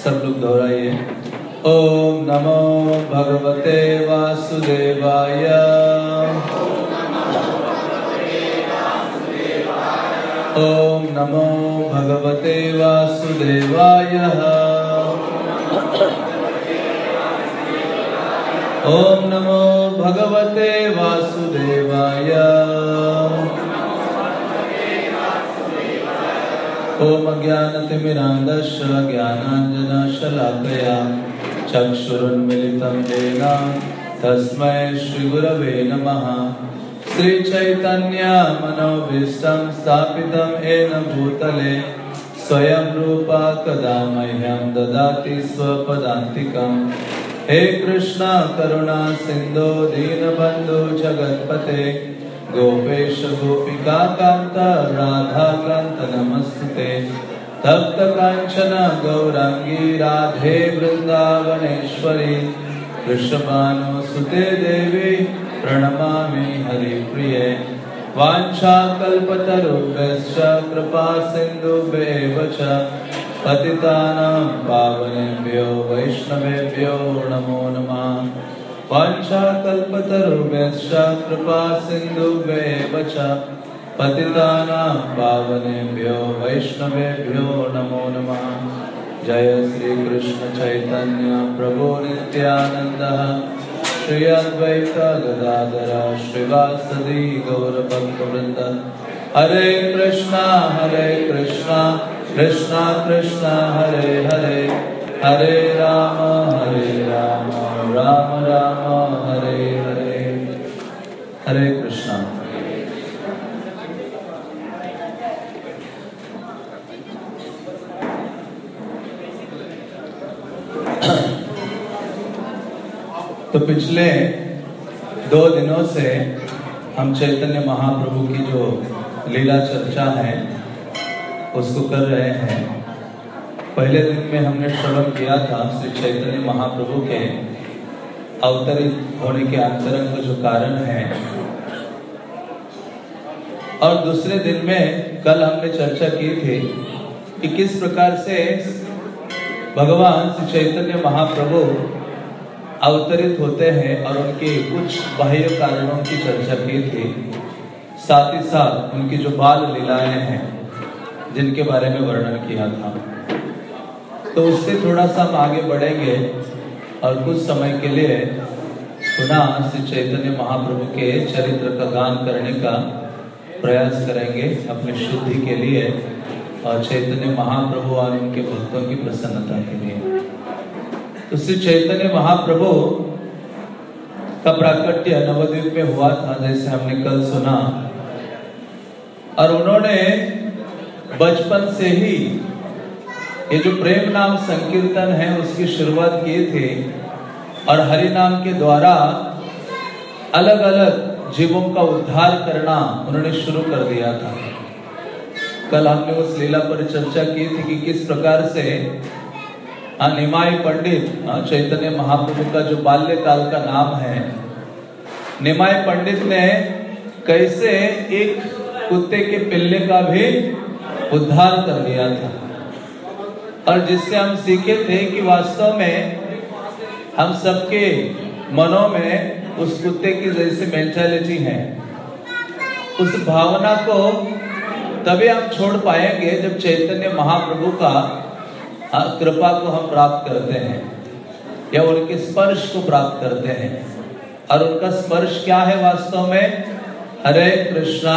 सब लोग दोहराइए। ओम नमो भगवते वासुदेवाय। ओम नमो भगवते वासुदेवाय। ओम नमो भगवते वासुदेवाय। ओम ज्ञानतिमिरान्धस्य ज्ञानाञ्जनशलाकया चक्षुरुन्मिलितं येन तस्मै श्रीगुरवे नमः। श्रीचैतन्यमनोभीष्टं स्थापितं येन भूतले स्वयं रूपा कदा मह्यं ददाति स्वपदान्तिकम्। हे कृष्ण, करुणा, सिन्धो, दीनबन्धु, जगत्पते गोपेश गोपिका कांत राधा कांत नमस्ते तप्त कांचन गौरांगी राधे वृंदावनेश्वरी वृषभानुसुते देवी, प्रणमामि हरिप्रिये। वाञ्छाकल्पतरुभ्यश्च कृपा सिन्धुभ्येव च, पतितानां पावनेभ्यो, वैष्णवेभ्यो, नमो नमः। वाञ्छाकल्पतरुभ्यश्च कृपा सिन्धुभ्येव पावनेभ्यो वैष्णवेभ्यो नमो नमः। जय श्री कृष्ण चैतन्य प्रभु नित्यानन्दः। श्री अद्वैत गदाधर श्रीवासदि गौरभक्तवृन्द हरे कृष्णा हरे कृष्णा कृष्णा कृष्णा, हरे हरे। हरे राम हरे राम। राम राम, हरे हरे। हरे कृष्णा। तो पिछले दो दिनों से हम चैतन्य महाप्रभु की जो लीला चर्चा है, उसको कर रहे हैं। पहले दिन में हमने श्रवण किया था श्री चैतन्य महाप्रभु के अवतरित होने के अंतरंग जो कारण है। और दूसरे दिन में कल हमने चर्चा की थी कि किस प्रकार से भगवान श्री चैतन्य महाप्रभु अवतरित होते हैं और उनके कुछ बाह्य कारणों की चर्चा की थी। साथ ही साथ उनकी जो बाल लीलाएँ हैं, जिनके बारे में वर्णन किया था। तो उससे थोड़ा सा हम आगे बढ़ेंगे। और कुछ समय के लिए पुनः श्री चैतन्य महाप्रभु के चरित्र का गान करने का प्रयास करेंगे अपनी शुद्धि के लिए और चैतन्य महाप्रभु और उनके भक्तों की प्रसन्नता के लिए। तो श्री चैतन्य महाप्रभु का प्राकट्य नवद्वीप में हुआ था, जैसे हमने कल सुना। और उन्होंने बचपन से ही ये जो प्रेम नाम संकीर्तन है, उसकी शुरुआत की थी और हरि नाम के द्वारा अलग अलग जीवों का उद्धार करना उन्होंने शुरू कर दिया था। कल हमने उस लीला पर चर्चा की थी कि किस प्रकार से निमाई पंडित चैतन्य महाप्रभु का जो बाल्यकाल का नाम है, निमाई पंडित ने कैसे एक कुत्ते के पिल्ले का भी उद्धार कर दिया था। और जिससे हम सीखे थे कि वास्तव में हम सबके मनों में उस कुत्ते की जैसे मेंटालिटी है। उस भावना को तभी हम छोड़ पाएँगे जब चैतन्य महाप्रभु का कृपा को हम प्राप्त करते हैं, या उनके स्पर्श को प्राप्त करते हैं। और उनका स्पर्श क्या है वास्तव में? हरे कृष्णा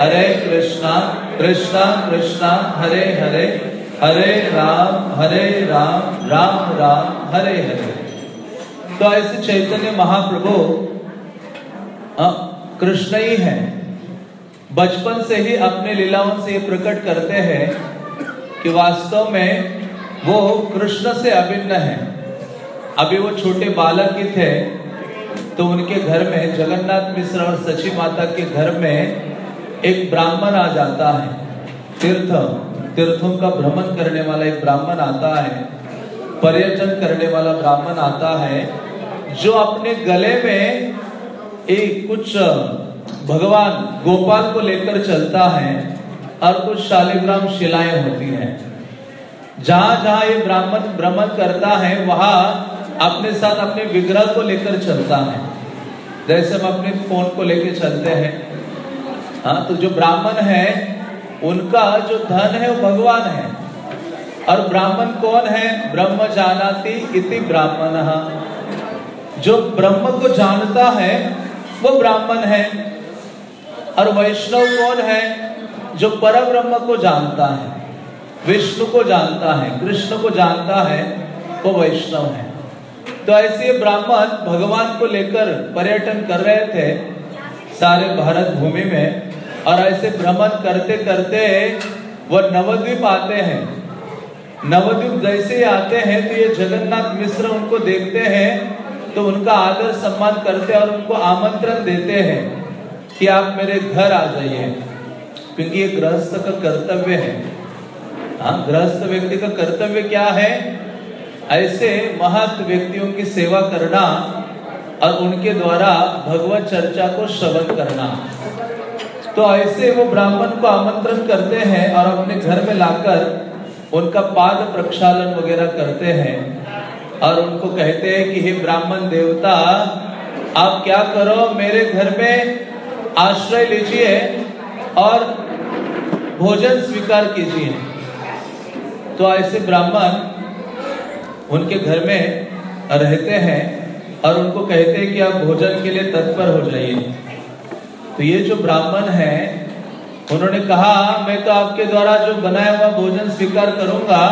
हरे कृष्णा कृष्णा कृष्णा, हरे हरे। हरे राम हरे राम राम राम, हरे हरे। तो ऐसे चैतन्य महाप्रभु कृष्ण ही है। बचपन से ही अपने लीलाओं से ये प्रकट करते हैं कि वास्तव में वो कृष्ण से अभिन्न है। अभी वो छोटे बालक ही थे तो उनके घर में, जगन्नाथ मिश्र और सची माता के घर में एक ब्राह्मण आ जाता है, तीर्थ। तीर्थों का भ्रमण करने वाला एक ब्राह्मण आता है, पर्यटन करने वाला ब्राह्मण आता है, जो अपने गले में एक कुछ भगवान गोपाल को लेकर चलता है और कुछ शालिग्राम शिलाएँ होती हैं। जहाँ जहाँ ये ब्राह्मण भ्रमण करता है, वहाँ अपने साथ अपने विग्रह को लेकर चलता है। जैसे हम अपने फ़ोन को लेकर चलते हैं। हाँ तो जो ब्राह्मण है उनका जो धन है वो भगवान है। और ब्राह्मण कौन है? ब्रह्म जानाति इति ब्राह्मण। जो ब्रह्म को जानता है, वो ब्राह्मण है। और वैष्णव कौन है? जो पर ब्रह्म को जानता है, विष्णु को जानता है, कृष्ण को जानता है, वो वैष्णव है। तो ऐसे ब्राह्मण भगवान को लेकर पर्यटन कर रहे थे सारे भारत भूमि में। और ऐसे भ्रमण करते करते वह नवद्वीप आते हैं। नवद्वीप जैसे ही आते हैं तो ये जगन्नाथ मिश्र उनको देखते हैं तो उनका आदर सम्मान करते हैं और उनको आमंत्रण देते हैं कि आप मेरे घर आ जाइए। क्योंकि ये गृहस्थ का कर्तव्य है। हाँ गृहस्थ व्यक्ति का कर्तव्य क्या है? ऐसे महत व्यक्तियों की सेवा करना और उनके द्वारा भगवत चर्चा को श्रवण करना। तो ऐसे वो ब्राह्मण को आमंत्रण करते हैं और अपने घर में लाकर उनका पाद प्रक्षालन वगैरह करते हैं और उनको कहते हैं कि, हे ब्राह्मण देवता, आप क्या करो? मेरे घर में आश्रय लीजिए और भोजन स्वीकार कीजिए। तो ऐसे ब्राह्मण उनके घर में रहते हैं और उनको कहते हैं कि आप भोजन के लिए तत्पर हो जाइए। तो ये जो ब्राह्मण है उन्होंने कहा मैं तो आपके द्वारा जो बनाया हुआ भोजन स्वीकार करूँगा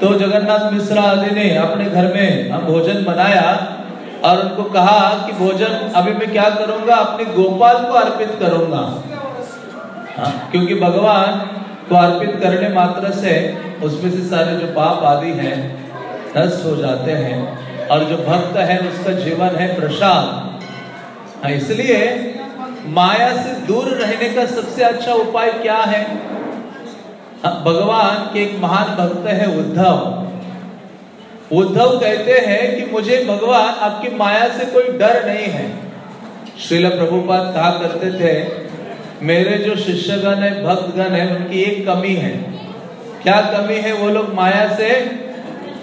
तो जगन्नाथ मिश्रा आदि ने अपने घर में हम भोजन बनाया और उनको कहा कि भोजन अभी मैं क्या करूँगा अपने गोपाल को अर्पित करूँगा। हाँ, क्योंकि भगवान को अर्पित करने मात्र से उसमें से सारे जो पाप आदि हैं नष्ट हो जाते हैं और जो भक्त है उसका जीवन है प्रसाद। हाँ, इसलिए माया से दूर रहने का सबसे अच्छा उपाय क्या है? भगवान के एक महान भक्त है उद्धव। उद्धव कहते हैं कि मुझे भगवान आपकी माया से कोई डर नहीं है। श्रील प्रभुपाद कहा करते थे, मेरे जो शिष्यगण है, भक्तगण है, उनकी एक कमी है। क्या कमी है? वो लोग माया से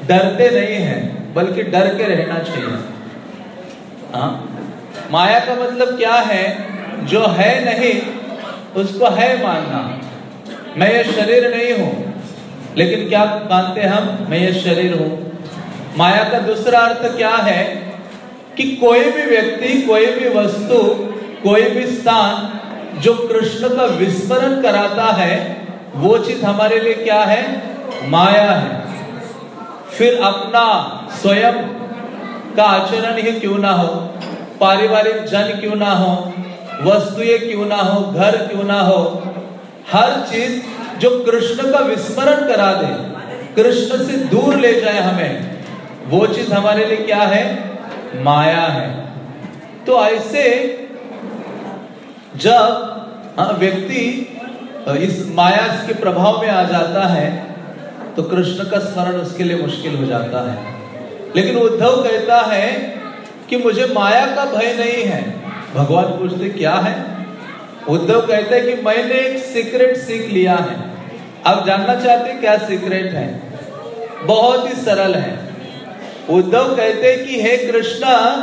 डरते नहीं है, बल्कि डर के रहना चाहिए। हाँ? माया का मतलब क्या है? जो है नहीं, उसको है मानना। मैं ये शरीर नहीं हूँ, लेकिन क्या मानते हम, मैं ये शरीर हूँ? माया का दूसरा अर्थ क्या है कि कोई भी व्यक्ति, कोई भी वस्तु, कोई भी स्थान जो कृष्ण का विस्मरण कराता है, वो चीज़ हमारे लिए क्या है? माया है। फिर अपना स्वयं का आचरण ही क्यों ना हो? पारिवारिक जन क्यों ना हो? वस्तुएँ क्यों ना हो घर क्यों ना हो हर चीज़ जो कृष्ण का विस्मरण करा दे कृष्ण से दूर ले जाए हमें वो चीज़ हमारे लिए क्या है? माया है। तो ऐसे जब हाँ, व्यक्ति इस माया के प्रभाव में आ जाता है तो कृष्ण का स्मरण उसके लिए मुश्किल हो जाता है। लेकिन उद्धव कहता है कि मुझे माया का भय नहीं है। भगवान पूछते, क्या है? उद्धव कहते हैं कि, मैंने एक सीक्रेट सीख लिया है। आप जानना चाहते क्या सीक्रेट है? बहुत ही सरल है। उद्धव कहते हैं कि, हे कृष्णा,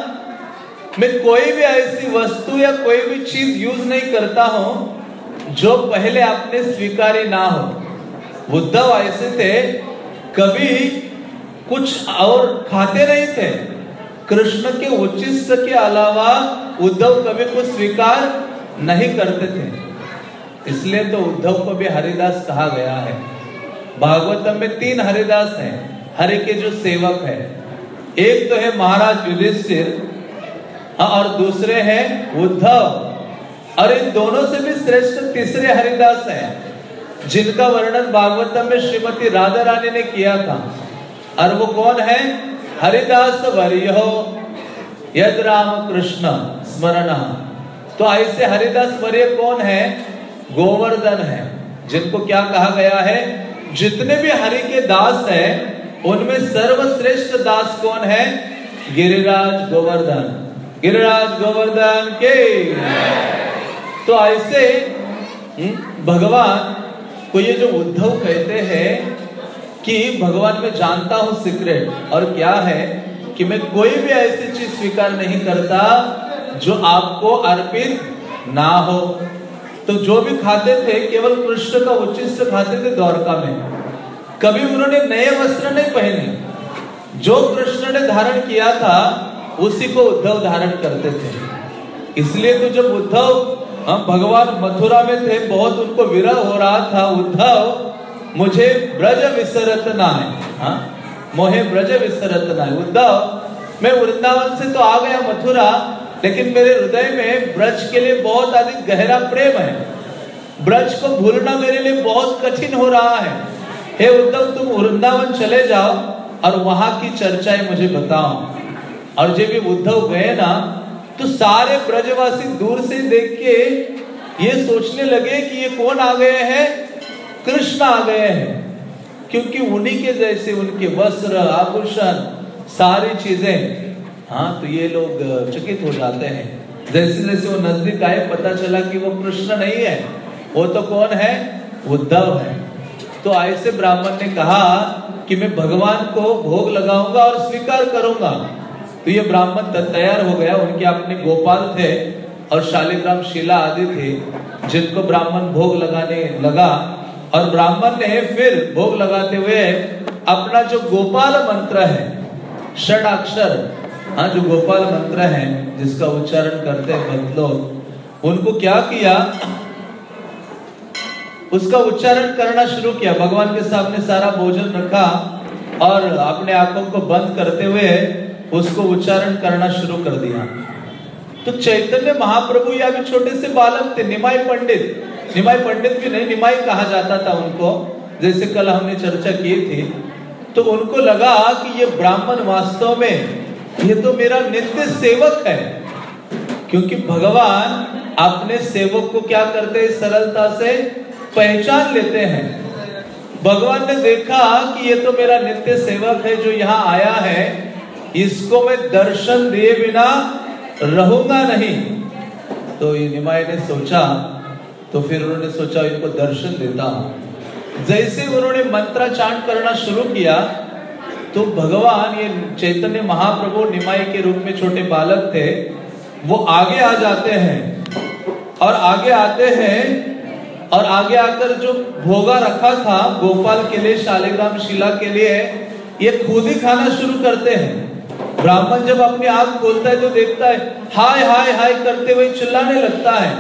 मैं कोई भी ऐसी वस्तु या कोई भी चीज़ यूज़ नहीं करता हूँ, जो पहले आपने स्वीकारी ना हो। उद्धव ऐसे थे, कभी कुछ और खाते नहीं थे। कृष्ण के उच्चिष्ट के अलावा उद्धव कभी कुछ स्वीकार नहीं करते थे। इसलिए तो उद्धव को भी हरिदास कहा गया है। भागवतम में तीन हरिदास हैं। हरि के जो सेवक है। एक तो है महाराज युधिष्ठिर और दूसरे हैं उद्धव। और इन दोनों से भी श्रेष्ठ तीसरे हरिदास हैं, जिनका वर्णन भागवतम में श्रीमती राधा रानी ने किया था। और वो कौन है? हरिदास वर्यो। यद राम कृष्ण। स्मरण। तो ऐसे हरिदास वर्य कौन है? गोवर्धन है जिनको क्या कहा गया है? जितने भी हरि के दास है उनमें सर्वश्रेष्ठ दास कौन है? गिरिराज गोवर्धन। गिरिराज गोवर्धन के। तो ऐसे हम्म, भगवान को ये जो उद्धव कहते हैं कि भगवान मैं जानता हूँ सीक्रेट और क्या है कि मैं कोई भी ऐसी चीज़ स्वीकार नहीं करता जो आपको अर्पित ना हो। तो जो भी खाते थे, केवल कृष्ण का उच्चिष्ट खाते थे द्वारका में। कभी उन्होंने नए वस्त्र नहीं पहने। जो कृष्ण ने धारण किया था, उसी को उद्धव धारण करते थे। इसलिए तो जब उद्धव भगवान मथुरा में थे, बहुत उनको विरह हो रहा था, उद्धव, मुझे ब्रज विसरत नाय हाँ? मोहे ब्रज विसरत नाय उद्धव, मैं वृंदावन से तो आ गया मथुरा लेकिन मेरे हृदय में ब्रज के लिए बहुत अधिक गहरा प्रेम है। ब्रज को भूलना मेरे लिए बहुत कठिन हो रहा है। हे उद्धव, तुम वृंदावन चले जाओ और वहाँ की चर्चाएँ मुझे बताओ। और जब भी उद्धव गए ना तो सारे ब्रजवासी दूर से देख के ये सोचने लगे कि ये कौन आ गए हैं? कृष्ण आ गए हैं। क्योंकि उन्हीं के जैसे उनके वस्त्र, आभूषण, सारी चीज़ें हाँ तो ये लोग चकित हो जाते हैं। जैसे जैसे वो नज़दीक आए, पता चला कि वो कृष्ण नहीं है। वो तो कौन है? उद्धव है। तो ऐसे ब्राह्मण ने कहा कि मैं भगवान को भोग लगाऊँगा और स्वीकार करूँगा। तो ये ब्राह्मण तैयार हो गया। उनके अपने गोपाल थे और शालिग्राम शिला आदि थे, जिनको ब्राह्मण भोग लगाने लगा। और ब्राह्मण ने फिर भोग लगाते हुए अपना जो गोपाल मंत्र है षड अक्षर हाँ जो गोपाल मंत्र है, जिसका उच्चारण करते हैं उनको क्या किया? उसका उच्चारण करना शुरू किया। भगवान के सामने सारा भोजन रखा और अपने आँखों को बंद करते हुए उसको उच्चारण करना शुरू कर दिया। तो चैतन्य महाप्रभु या भी छोटे से बालक थे, निमाई पंडित। निमाई पंडित भी नहीं, निमाई कहा जाता था उनको। जैसे कल हमने चर्चा की थी तो उनको लगा कि ये ब्राह्मण वास्तव में ये तो मेरा नित्य सेवक है। क्योंकि भगवान अपने सेवक को क्या करते हैं? सरलता से पहचान लेते हैं। भगवान ने देखा कि ये तो मेरा नित्य सेवक है जो यहाँ आया है। इसको मैं दर्शन दिए बिना रहूँगा नहीं। तो निमाई ने सोचा तो फिर उन्होंने सोचा इनको दर्शन देता हूँ। जैसे उन्होंने मंत्राचारण करना शुरू किया तो भगवान ये चैतन्य महाप्रभु निमाई के रूप में छोटे बालक थे, वो आगे आ जाते हैं और आगे आते हैं और आगे आकर जो भोगा रखा था गोपाल के लिए, शालिग्राम शिला के लिए, ये खुद ही खाना शुरू करते हैं। ब्राह्मण जब अपनी आँख खोलता है तो देखता है, हाय हाय हाय करते हुए चिल्लाने लगता है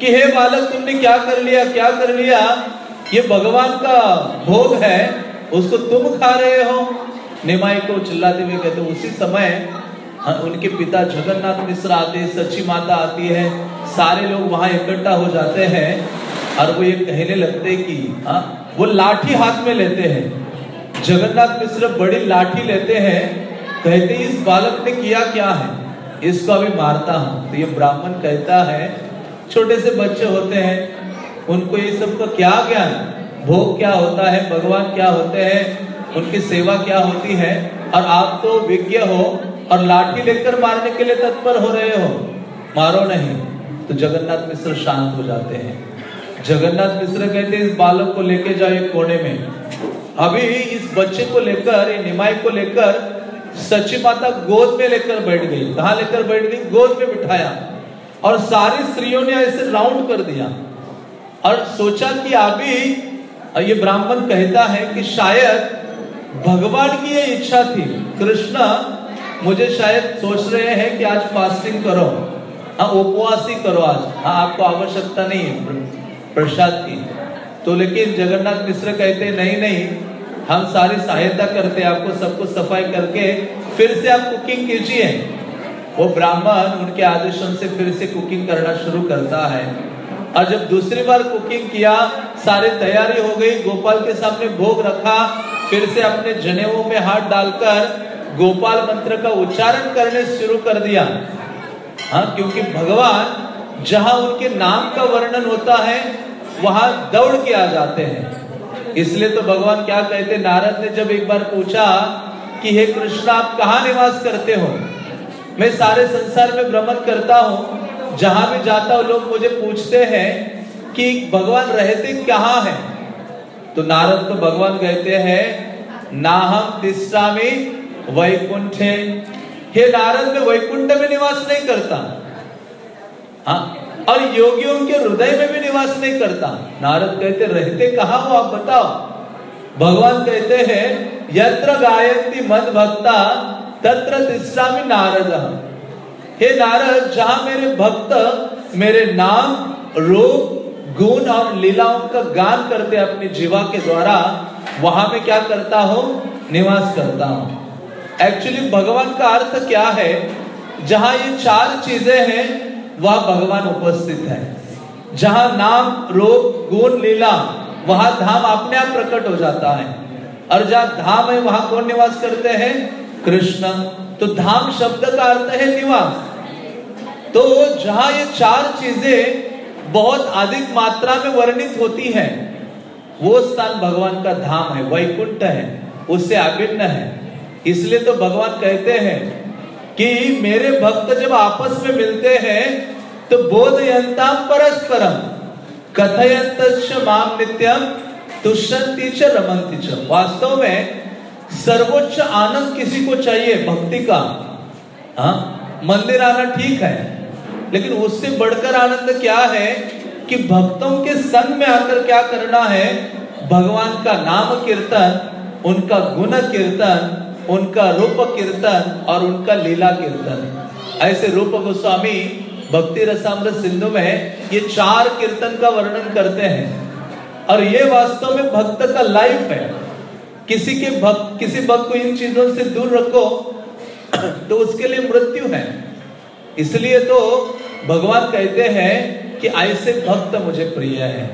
कि हे बालक, तुमने क्या कर लिया, क्या कर लिया? ये भगवान का भोग है, उसको तुम खा रहे हो। निमाई को चिल्लाते हुए कहते उसी समय हाँ, उनके पिता जगन्नाथ मिश्र आते सच्ची माता आती है सारे लोग वहाँ इकट्ठा हो जाते हैं और वो ये कहने लगते कि हाँ, वो लाठी हाथ में लेते हैं। जगन्नाथ मिश्र बड़ी लाठी लेते हैं कहते इस बालक ने किया क्या है? इसको अभी मारता हूँ। तो ये ब्राह्मण कहता है छोटे से बच्चे होते हैं उनको ये सब का क्या ज्ञान? भोग क्या होता है? भगवान क्या होते हैं? उनकी सेवा क्या होती है? और आप तो विज्ञ हो और लाठी लेकर मारने के लिए तत्पर हो रहे हो। मारो नहीं तो जगन्नाथ मिश्र शांत हो जाते हैं। जगन्नाथ मिश्र कहते इस बालक को लेके जाओ कोने में। अभी इस बच्चे को लेकर निमाई को लेकर सची माता गोद में लेकर बैठ गई। कहा लेकर बैठ गई? गोद में बिठाया। और सारी स्त्रियों ने ऐसे राउंड कर दिया। और सोचा कि अभी ये ब्राह्मण कहता है कि शायद भगवान की ये इच्छा थी। कृष्ण मुझे शायद सोच रहे हैं कि आज फास्टिंग करो। हाँ उपवास ही करो आज। हाँ आपको आवश्यकता नहीं है प्रसाद की। तो लेकिन जगन्नाथ मिश्र कहते, नहीं नहीं, हम सारी सहायता करते आपको सबको सफ़ाई करके फिर से आप कुकिंग कीजिए। वो ब्राह्मण उनके आदेशन से फिर से कुकिंग करना शुरू करता है। और जब दूसरी बार कुकिंग किया सारी तैयारी हो गई। गोपाल के सामने भोग रखा, फिर से अपने जनेऊ में हाथ डालकर गोपाल मंत्र का उच्चारण करने शुरू कर दिया। हाँ क्योंकि भगवान जहाँ उनके नाम का वर्णन होता है, वहाँ दौड़ के आ जाते हैं। इसलिए तो भगवान क्या कहते, नारद ने जब एक बार पूछा कि, हे कृष्ण, आप कहा निवास करते हो? मैं सारे संसार में भ्रमण करता हूँ। जहाँ भी जाता हूँ, लोग मुझे पूछते हैं कि भगवान रहते कहाँ हैं? तो नारद को भगवान कहते हैं नाहम तिष्ठामी वैकुंठे। हे नारद, में वैकुंठ में निवास नहीं करता। हाँ? और योगियों के हृदय में भी निवास नहीं करता। नारद कहते, रहते कहा हो आप बताओ? भगवान कहते हैं, यत्र गायत्री मद भक्ता तत्र तिष्ठामी नारद। हे नारद, जहाँ मेरे भक्त, मेरे नाम, रूप गुण और लीलाओं का गान करते अपने जीवा के द्वारा, वहाँ में क्या करता हूँ? निवास करता हूँ। एक्चुअली भगवान का अर्थ क्या है? जहाँ ये चार चीज़ें हैं, वह भगवान उपस्थित है। जहाँ नाम, रूप, गुण, लीला, वहाँ धाम अपने आप प्रकट हो जाता है। और जहाँ धाम है, वहाँ कौन निवास करते हैं? कृष्ण। तो धाम शब्द का अर्थ है निवास। तो जहाँ ये चार चीज़ें बहुत अधिक मात्रा में वर्णित होती है। वो स्थान भगवान का धाम है, वैकुंठ है, उससे अभिन्न है। इसलिए तो भगवान कहते हैं कि मेरे भक्त जब आपस में मिलते हैं तो बोधयंता परस्परम कथयंत माम नित्यम तुष्यंती च रमंती च। वास्तव में सर्वोच्च आनंद किसी को चाहिए, भक्ति का? हा? मंदिर आना ठीक है। लेकिन उससे बढ़कर आनंद क्या है कि भक्तों के संग में आकर क्या करना है? भगवान का नाम कीर्तन, उनका गुण कीर्तन, उनका रूप कीर्तन और उनका लीला कीर्तन। ऐसे रूप गोस्वामी भक्ति रसामृत सिंधु में ये चार कीर्तन का वर्णन करते हैं। और ये वास्तव में भक्त का लाइफ है। किसी के भक्त, किसी भक्त को इन चीज़ों से दूर रखो तो उसके लिए मृत्यु है। इसलिए तो भगवान कहते हैं कि ऐसे भक्त मुझे प्रिय है।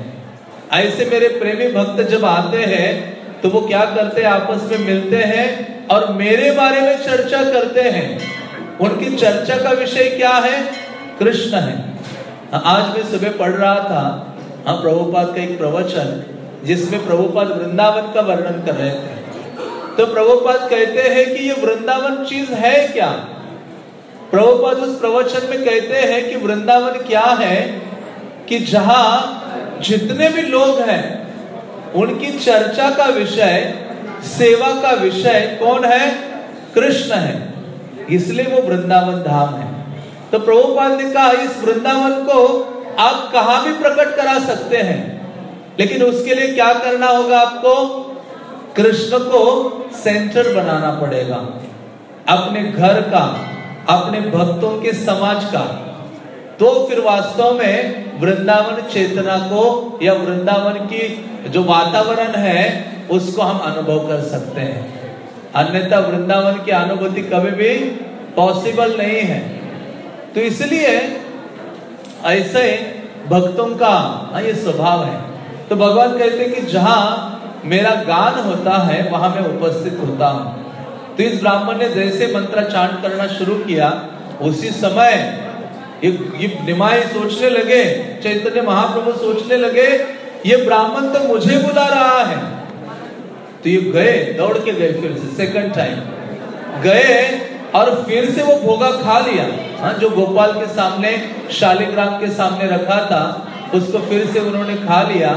ऐसे मेरे प्रेमी भक्त जब आते हैं तो वो क्या करते हैं, आपस में मिलते हैं और मेरे बारे में चर्चा करते हैं। उनकी चर्चा का विषय क्या है? कृष्ण है। आज मैं सुबह पढ़ रहा था हम प्रभुपाद का एक प्रवचन, जिसमें प्रभुपाद वृंदावन का वर्णन कर रहे थे। तो प्रभुपाद कहते हैं कि ये वृंदावन चीज़ है क्या? प्रभुपद उस प्रवचन में कहते हैं कि वृंदावन क्या है कि जहाँ जितने भी लोग हैं, उनकी चर्चा का विषय, सेवा का विषय कौन है? कृष्ण है। इसलिए वो वृंदावन धाम है। तो प्रभुपाल ने कहा, इस वृंदावन को आप कहा भी प्रकट करा सकते हैं? लेकिन उसके लिए क्या करना होगा आपको? कृष्ण को सेंटर बनाना पड़ेगा, अपने घर का अपने भक्तों के समाज का। तो फिर वास्तव में वृंदावन चेतना को या वृंदावन की जो वातावरण है उसको हम अनुभव कर सकते हैं। अन्यथा वृंदावन की अनुभूति कभी भी पॉसिबल नहीं है। तो इसलिए ऐसे भक्तों का हाँ, ये स्वभाव है। तो भगवान कहते हैं कि जहाँ मेरा गान होता है वहाँ मैं उपस्थित होता हूँ। तो इस ब्राह्मण ने जैसे मंत्र चांट करना शुरू किया। उसी समय ये ये सोचने लगे, चैतन्य महाप्रभु सोचने लगे, ये ब्राह्मण तो मुझे बुला रहा है। तो ये गए, दौड़ के गए फिर से सेकंड टाइम गए और फिर से वो भोगा खा लिया। हाँ जो गोपाल के सामने, शालिग्राम के सामने रखा था, उसको फिर से उन्होंने खा लिया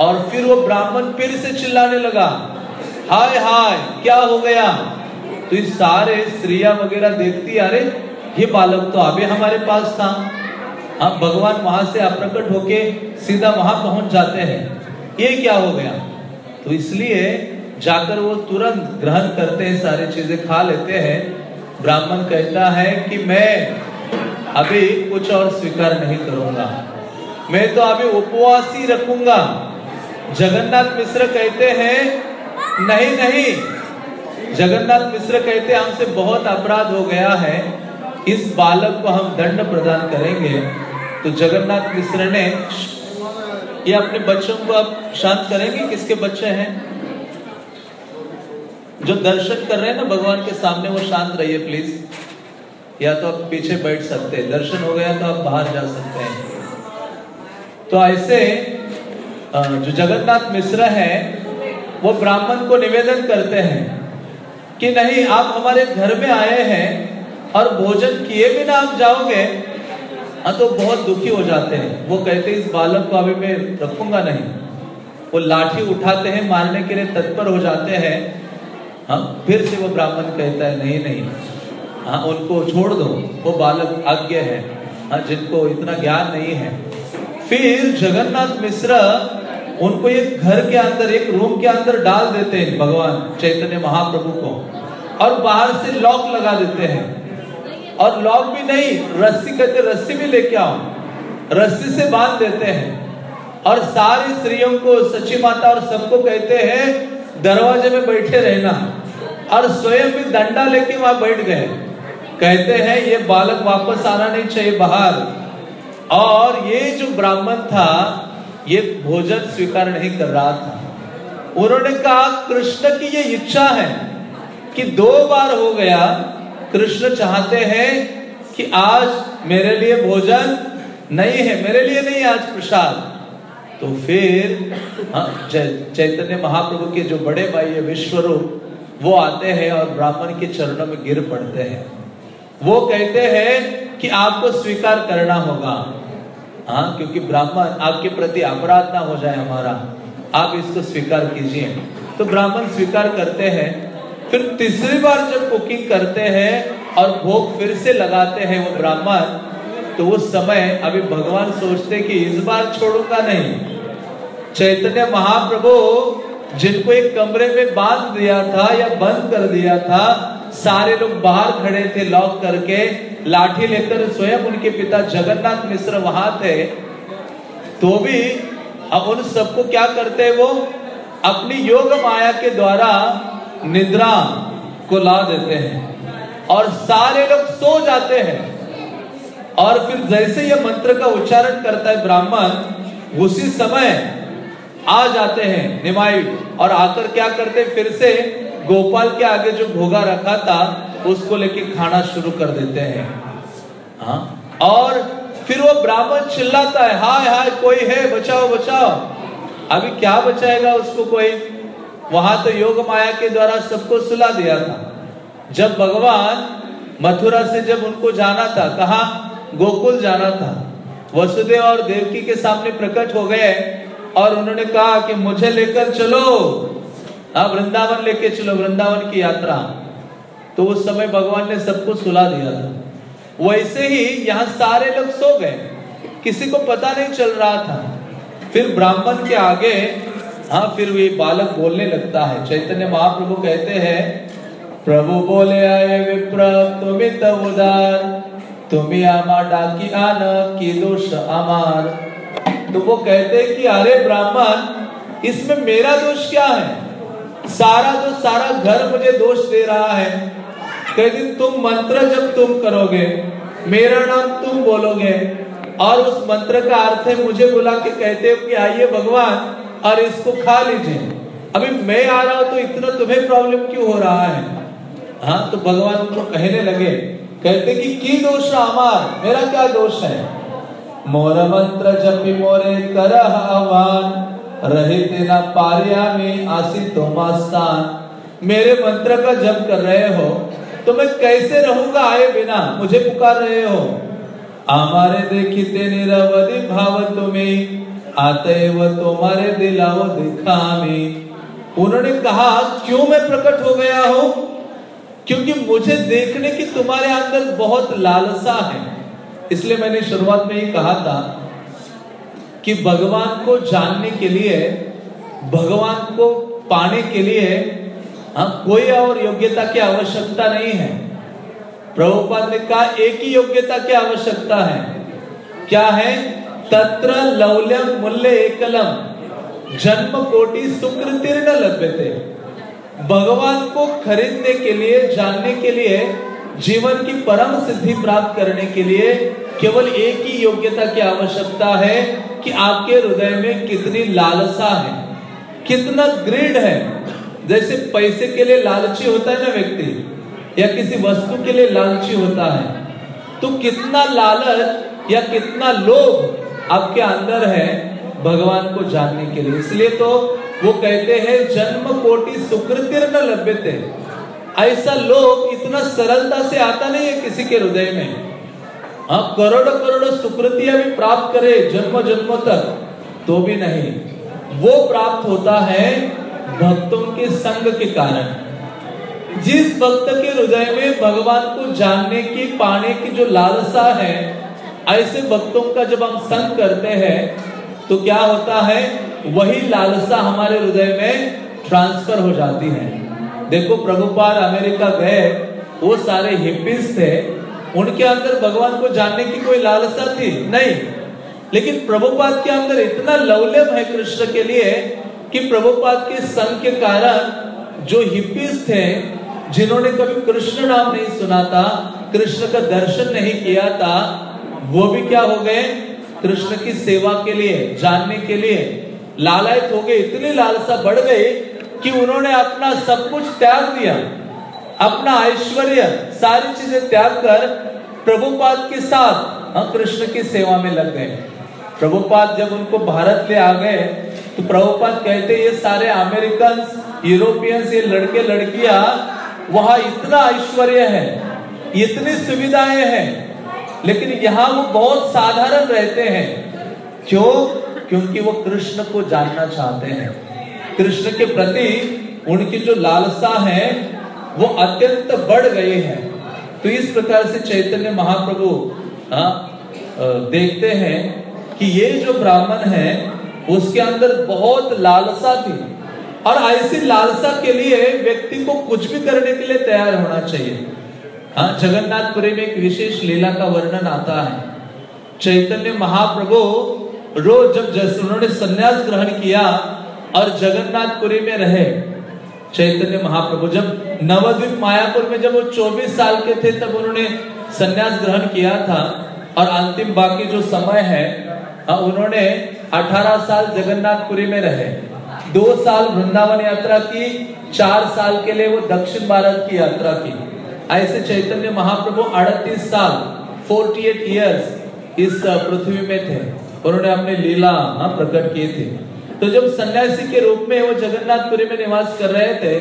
और फिर वो ब्राह्मण फिर से चिल्लाने लगा, हाय हाय, क्या हो गया? तो ये सारे स्त्रिया वगैरह देखती, अरे, ये बालक तो अभी हमारे पास था। हम भगवान वहाँ से अप्रकट होके सीधा वहाँ पहुँच जाते हैं। ये क्या हो गया? तो इसलिए जाकर वो तुरंत ग्रहण करते हैं, सारी चीज़ें खा लेते हैं। ब्राह्मण कहता है कि, मैं अभी कुछ और स्वीकार नहीं करूँगा। मैं तो अभी उपवास रखूँगा। जगन्नाथ मिश्र कहते हैं, नहीं नहीं जगन्नाथ मिश्र कहते हमसे बहुत अपराध हो गया है, इस बालक को हम दंड प्रदान करेंगे। तो जगन्नाथ मिश्र ने ये अपने बच्चों को आप शांत करेंगे? किसके बच्चे हैं? जो दर्शन कर रहे हैं ना भगवान के सामने, वो शांत रहिए प्लीज़। या तो आप पीछे बैठ सकते हैं। दर्शन हो गया तो आप बाहर जा सकते हैं। तो ऐसे जो जगन्नाथ मिश्र है, वो ब्राह्मण को निवेदन करते हैं कि नहीं, आप हमारे घर में आए हैं और भोजन किए बिना आप जाओगे हाँ तो बहुत दुखी हो जाते हैं। वो कहते हैं, इस बालक को अभी मैं रखूँगा नहीं। वो लाठी उठाते हैं, मारने के लिए तत्पर हो जाते हैं। हाँ फिर से वो ब्राह्मण कहता है, नहीं नहीं हाँ उनको छोड़ दो। वो बालक आज्ञा है। हाँ जिनको इतना ज्ञान नहीं है। फिर जगन्नाथ मिश्र उनको एक घर के अंदर, एक रूम के अंदर डाल देते हैं भगवान, चैतन्य महाप्रभु को। और बाहर से लॉक लगा देते हैं। और लॉक भी नहीं, रस्सी कहते, रस्सी भी लेके आओ। रस्सी से बाँध देते हैं। और सारी स्त्रियों को, सची माता और सबको कहते हैं, दरवाजे में बैठे रहना। और स्वयं भी दंडा लेके वहाँ बैठ गए। कहते हैं, ये बालक वापस आना नहीं चाहिए बाहर। और ये जो ब्राह्मण था ये भोजन स्वीकार नहीं कर रहा था। उन्होंने कहा कृष्ण की ये इच्छा है कि दो बार हो गया कृष्ण चाहते हैं कि आज मेरे लिए भोजन नहीं है मेरे लिए नहीं आज प्रसाद। तो फिर हाँ, चैतन्य महाप्रभु के जो बड़े भाई है विश्वरूप वो आते हैं और ब्राह्मण के चरणों में गिर पड़ते हैं। वो कहते हैं कि आपको स्वीकार करना होगा। हाँ क्योंकि ब्राह्मण आपके प्रति अपराध ना हो जाए हमारा। आप इसको स्वीकार कीजिए। तो ब्राह्मण स्वीकार करते हैं, फिर तीसरी बार जब कुकिंग करते हैं और भोग फिर से लगाते हैं वो ब्राह्मण तो उस समय अभी भगवान सोचते कि इस बार छोड़ूँगा नहीं। चैतन्य महाप्रभु जिनको एक कमरे में बाँध दिया था या बंद कर दिया था सारे लोग बाहर खड़े थे लॉक करके। लाठी लेकर स्वयं उनके पिता जगन्नाथ मिश्र वहाँ थे। तो भी अब उन सबको क्या करते वो? अपनी योग माया के द्वारा निद्रा को ला देते हैं। और सारे लोग सो जाते हैं। और फिर जैसे ये मंत्र का उच्चारण करता है ब्राह्मण, उसी समय आ जाते हैं, निमाई। और आकर क्या करते फिर से गोपाल के आगे जो भोगा रखा था, उसको लेके खाना शुरू कर देते हैं। हाँ? और फिर वो ब्राह्मण चिल्लाता है, हाय हाय, कोई है? बचाओ बचाओ। अभी क्या बचाएगा उसको कोई? वहाँ तो योग माया के द्वारा सबको सुला दिया था। जब भगवान मथुरा से जब उनको जाना था, कहा? गोकुल जाना था। वसुदेव और देवकी के सामने प्रकट हो गए और उन्होंने कहा कि मुझे लेकर चलो। हाँ वृंदावन लेके चलो, वृंदावन की यात्रा। तो उस समय भगवान ने सबको सुला दिया था। वैसे ही यहाँ सारे लोग सो गए। किसी को पता नहीं चल रहा था। फिर ब्राह्मण के आगे हाँ फिर वे बालक बोलने लगता है। चैतन्य महाप्रभु कहते हैं, प्रभु बोले आए विप्र तुम्हें तब उदार। तुम्हें आमा डाकी आन, की दोष अमार। तो वो कहते हैं कि, अरे ब्राह्मण, इसमें मेरा दोष क्या है? सारा जो सारा घर मुझे दोष दे रहा है। कहते तुम मंत्र जब तुम करोगे, मेरा नाम तुम बोलोगे, और उस मंत्र का अर्थ है मुझे बुला के कहते हो कि आइए भगवान, और इसको खा लीजिए। अभी मैं आ रहा हूँ तो इतना तुम्हें प्रॉब्लम क्यों हो रहा है? हाँ तो भगवान उनको कहने लगे, कहते कि की दोष हमार? मेरा क्या दोष है? मोर मंत्र जब भी मोरे कर आह्वान रहित न पारिया में आसी तो मस्तान मेरे मंत्र का जप कर रहे हो तो मैं कैसे रहूँगा आए बिना? मुझे पुकार रहे हो। हमारे देखिते निरवधि भाव तुम्हें आते वो तुम्हारे दिलाओ दिखा में उन्होंने कहा, क्यों मैं प्रकट हो गया हूँ? क्योंकि मुझे देखने की तुम्हारे अंदर बहुत लालसा है। इसलिए मैंने शुरुआत में ही कहा था कि भगवान को जानने के लिए, भगवान को पाने के लिए हम कोई और योग्यता की आवश्यकता नहीं है। प्रभुपाद ने कहा, एक ही योग्यता की आवश्यकता है। क्या है? तत्र लौल्यम मूल्य एकलम। जन्म कोटि सुकृतिर्ण लभ्यते। भगवान को खरीदने के लिए, जानने के लिए जीवन की परम सिद्धि प्राप्त करने के लिए केवल एक ही योग्यता की आवश्यकता है कि आपके हृदय में कितनी लालसा है, कितना ग्रीड है। जैसे पैसे के लिए लालची होता है ना व्यक्ति, या किसी वस्तु के लिए लालची होता है तो कितना लालच या कितना लोभ आपके अंदर है भगवान को जानने के लिए। इसलिए तो वो कहते हैं, जन्म कोटि सुकृतिर न लभ्यते। ऐसा लोग इतना सरलता से आता नहीं है किसी के हृदय में। आप करोड़ों करोड़ों सुकृतियाँ भी प्राप्त करे जन्म जन्मों तक तो भी नहीं। वो प्राप्त होता है भक्तों के संग के कारण। जिस भक्त के हृदय में भगवान को जानने की, पाने की जो लालसा है, ऐसे भक्तों का जब हम संग करते हैं तो क्या होता है? वही लालसा हमारे हृदय में ट्रांसफ़र हो जाती है। देखो प्रभुपाद अमेरिका गए, वो सारे हिप्पीज थे, उनके अंदर भगवान को जानने की कोई लालसा थी? नहीं। लेकिन प्रभुपाद के अंदर इतना लवलभ है कृष्ण के लिए कि प्रभुपाद के संग के कारण जो हिप्पीज थे, जिन्होंने कभी कृष्ण नाम नहीं सुना था, कृष्ण का दर्शन नहीं किया था, वो भी क्या हो गए? कृष्ण की सेवा के लिए, जानने के लिए। लालयत हो गए, इतनी लालसा बढ़ गई कि उन्होंने अपना सब कुछ त्याग दिया अपना ऐश्वर्य सारी चीज़ें त्याग कर प्रभुपाद के साथ हाँ, कृष्ण की सेवा में लग गए। प्रभुपाद जब उनको भारत ले आ गए तो प्रभुपाद कहते ये सारे अमेरिकन यूरोपियंस ये लड़के लड़कियाँ वहाँ इतना ऐश्वर्य है इतनी सुविधाएँ हैं लेकिन यहाँ वो बहुत साधारण रहते हैं। क्यों? क्योंकि वो कृष्ण को जानना चाहते हैं। कृष्ण के प्रति उनकी जो लालसा है वो अत्यंत बढ़ गई है। तो इस प्रकार से चैतन्य महाप्रभु हाँ, देखते हैं कि ये जो ब्राह्मण है उसके अंदर बहुत लालसा थी और ऐसी लालसा के लिए व्यक्ति को कुछ भी करने के लिए तैयार होना चाहिए। हाँ जगन्नाथपुरी में एक विशेष लीला का वर्णन आता है। चैतन्य महाप्रभु रोज जब जैसे उन्होंने संन्यास ग्रहण किया और जगन्नाथपुरी में रहे चैतन्य महाप्रभु। जब नवद्वीप मायापुर में जब वो 24 साल के थे, तब उन्होंने संन्यास ग्रहण किया था और अंतिम बाकी जो समय है उन्होंने 18 साल जगन्नाथपुरी में रहे। दो साल वृंदावन यात्रा की, चार साल के लिए वो दक्षिण भारत की यात्रा की। ऐसे चैतन्य महाप्रभु अड़तीस साल 48 इयर्स इस पृथ्वी में थे। उन्होंने अपने लीला प्रकट किए थे। तो जब सन्यासी के रूप में वो जगन्नाथपुरी में निवास कर रहे थे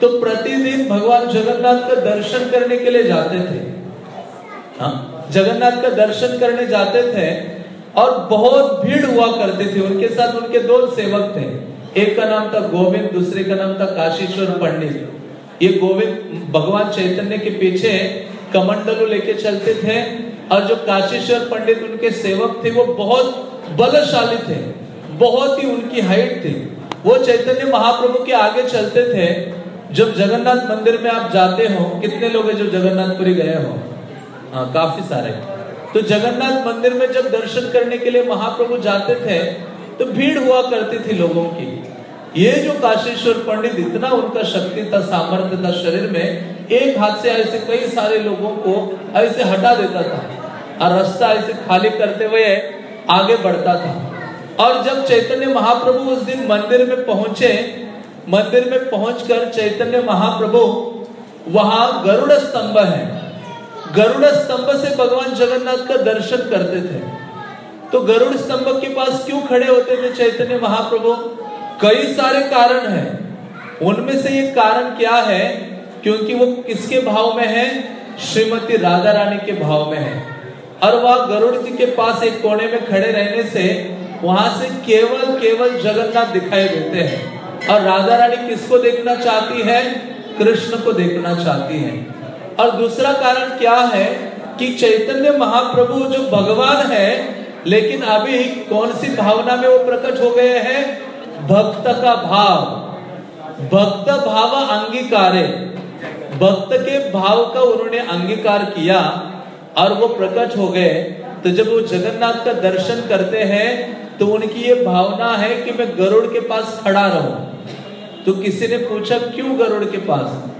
तो प्रतिदिन भगवान जगन्नाथ का दर्शन करने के लिए जाते थे। हाँ? जगन्नाथ का दर्शन करने जाते थे और बहुत भीड़ हुआ करते थे। उनके साथ उनके दो सेवक थे। एक का नाम था गोविंद, दूसरे का नाम था काशीश्वर पंडित। ये गोविंद, भगवान चैतन्य के पीछे कमंडलू लेके चलते थे और जो काशीश्वर पंडित उनके सेवक थे, वो बहुत बलशाली थे। बहुत ही उनकी हाइट थी। वो चैतन्य महाप्रभु के आगे चलते थे। जब जगन्नाथ मंदिर में आप जाते हो, कितने लोग हैं जो जगन्नाथपुरी गए हो? हाँ काफ़ी सारे। तो जगन्नाथ मंदिर में जब दर्शन करने के लिए महाप्रभु जाते थे तो भीड़ हुआ करती थी लोगों की। ये जो काशेश्वर पंडित, इतना उनका शक्ति था, सामर्थ्य था शरीर में, एक हाथ से ऐसे कई सारे लोगों को ऐसे हटा देता था। और रास्ता ऐसे खाली करते हुए आगे बढ़ता था। और जब चैतन्य महाप्रभु उस दिन मंदिर में पहुँचे, मंदिर में पहुंचकर चैतन्य महाप्रभु, वहाँ गरुड़ स्तंभ है। गरुड़ स्तंभ से भगवान जगन्नाथ का दर्शन करते थे। तो गरुड़ स्तंभ के पास क्यों खड़े होते थे चैतन्य महाप्रभु? कई सारे कारण हैं। उनमें से एक कारण क्या है? क्योंकि वो किसके भाव में है? श्रीमती राधा रानी के भाव में है। और वह गरुड़ जी के पास एक कोने में खड़े रहने से वहाँ से केवल केवल जगन्नाथ दिखाई देते हैं। और राधा रानी किसको देखना चाहती है? कृष्ण को देखना चाहती है। और दूसरा कारण क्या है कि चैतन्य महाप्रभु जो भगवान है, लेकिन अभी कौन सी भावना में वो प्रकट हो गए हैं? भक्त का भाव। भक्त भाव अंगीकार। भक्त के भाव का उन्होंने अंगीकार किया और वो प्रकट हो गए। तो जब वो जगन्नाथ का दर्शन करते हैं तो उनकी ये भावना है कि मैं गरुड़ के पास खड़ा रहूँ। तो किसी ने पूछा, क्यों गरुड़ के पास?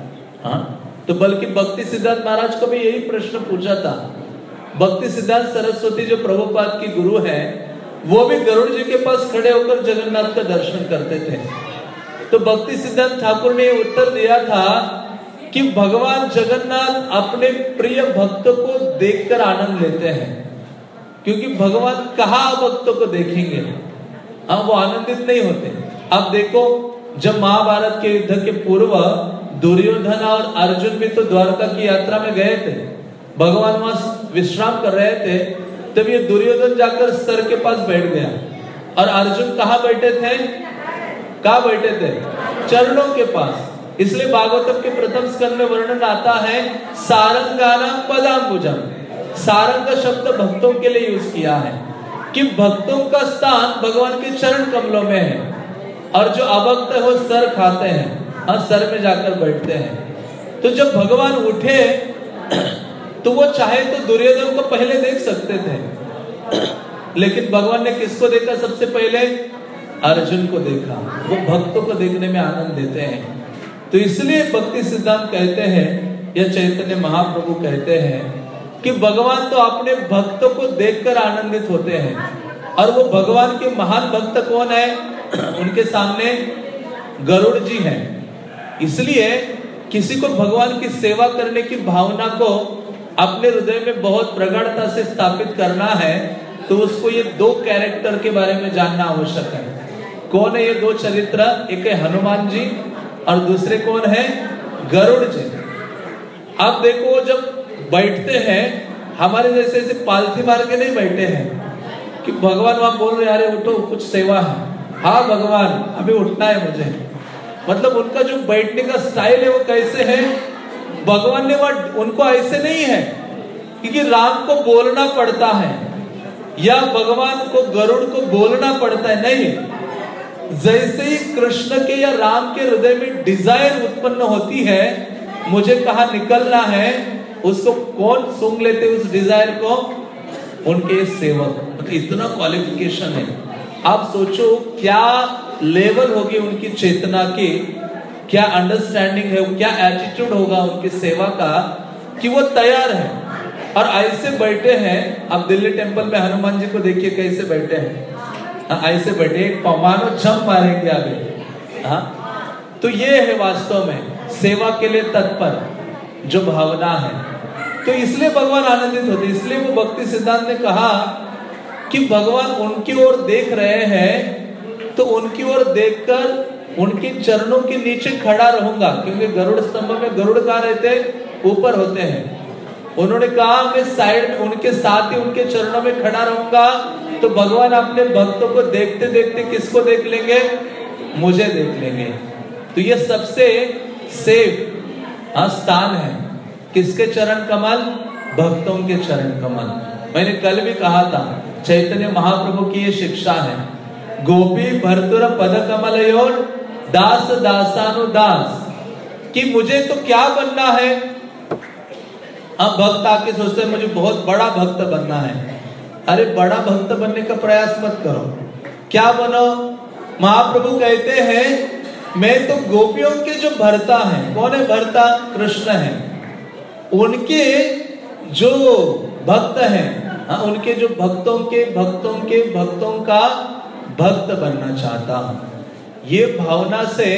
हाँ? तो बल्कि भक्ति सिद्धांत महाराज को भी यही प्रश्न पूछा था। भक्ति सिद्धांत सरस्वती जो प्रभुपाद की गुरु है, वो भी गरुड़ जी के पास खड़े होकर जगन्नाथ का दर्शन करते थे। तो भक्ति सिद्धांत ठाकुर ने उत्तर दिया था कि भगवान जगन्नाथ अपने प्रिय भक्त को देखकर आनंद लेते हैं। क्योंकि भगवान कहा भक्तों को देखेंगे? हाँ वो आनंदित नहीं होते। अब देखो, जब महाभारत के युद्ध के पूर्व दुर्योधन और अर्जुन भी तो द्वारका की यात्रा में गए थे। भगवान वहाँ विश्राम कर रहे थे, तब ये दुर्योधन जाकर सर के पास बैठ गया। और अर्जुन कहा बैठे थे? कहा बैठे थे? चरणों के पास। इसलिए भागवतम के प्रथम स्कंद में वर्णन आता है, सारंगाना पदाम्बुजम। सारंग का शब्द भक्तों के लिए यूज़ किया है कि भक्तों का स्थान भगवान के चरण कमलों में है। और जो अभक्त है, वो सर खाते हैं और सर में जाकर बैठते हैं। तो जब भगवान उठे तो वो चाहे तो दुर्योधन को पहले देख सकते थे। लेकिन भगवान ने किसको देखा? सबसे पहले अर्जुन को देखा। वो भक्तों को देखने में आनंद देते हैं। तो इसलिए भक्ति सिद्धांत कहते हैं, या चैतन्य महाप्रभु कहते हैं कि भगवान तो अपने भक्तों को देखकर आनंदित होते हैं। और वो भगवान के महान भक्त कौन है? उनके सामने गरुड़ जी हैं। इसलिए किसी को भगवान की सेवा करने की भावना को अपने हृदय में बहुत प्रगाढ़ता से स्थापित करना है तो उसको ये दो कैरेक्टर के बारे में जानना आवश्यक है। कौन है ये दो चरित्र? एक है हनुमान जी और दूसरे कौन है? गरुड़ जी। आप देखो जब बैठते हैं, हमारे जैसे ऐसे पालथी मार के नहीं बैठे हैं, कि भगवान वहाँ बोल रहे, अरे उठो, कुछ सेवा है। हाँ भगवान, अभी उठना है मुझे। मतलब उनका जो बैठने का स्टाइल है वो कैसे है? भगवान ने वह, उनको ऐसे नहीं है, क्योंकि राम को बोलना पड़ता है, या भगवान को, गरुड़ को बोलना पड़ता है। नहीं, जैसे ही कृष्ण के या राम के हृदय में डिज़ायर उत्पन्न होती है, मुझे कहा निकलना है? उसको कौन सूंघ लेते उस डिज़ायर को? उनके सेवक। मतलब इतना क्वालिफिकेशन है। आप सोचो क्या लेवल होगी उनकी चेतना की? क्या अंडरस्टैंडिंग है क्या एटीट्यूड होगा उनकी सेवा का? कि वो तैयार है। और ऐसे बैठे हैं अब दिल्ली टेंपल में हनुमान जी को देखिए कैसे बैठे हैं। हाँ, ऐसे बैठे मानो जम मारेंगे आगे। हाँ तो ये है वास्तव में सेवा के लिए तत्पर। जो भावना है। तो इसलिए भगवान आनंदित होते इसलिए वो भक्ति सिद्धांत ने कहा कि भगवान उनकी ओर देख रहे हैं तो उनकी ओर देखकर उनके चरणों के नीचे खड़ा रहूँगा, क्योंकि गरुड़ स्तंभ में गरुड़ कहा रहते ऊपर होते हैं। उन्होंने कहा, मैं साइड में उनके साथ ही उनके चरणों में खड़ा रहूँगा तो भगवान अपने भक्तों को देखते देखते किसको देख लेंगे? मुझे देख लेंगे। तो ये सबसे सेफ़ स्थान है। किसके चरण कमल? भक्तों के चरण कमल। मैंने कल भी कहा था, चैतन्य महाप्रभु की ये शिक्षा है। गोपी भरतुर पद कमल और दास दासानु दास। कि मुझे तो क्या बनना है? अब भक्त आके सोचते मुझे बहुत बड़ा भक्त बनना है। अरे, बड़ा भक्त बनने का प्रयास मत करो। क्या बनो? महाप्रभु कहते हैं मैं तो गोपियों के जो भरता है, कौन है भरता? कृष्ण है। उनके जो भक्त हैं हाँ उनके जो भक्तों के भक्तों के, भक्तों का भक्त बनना चाहता हूँ। ये भावना से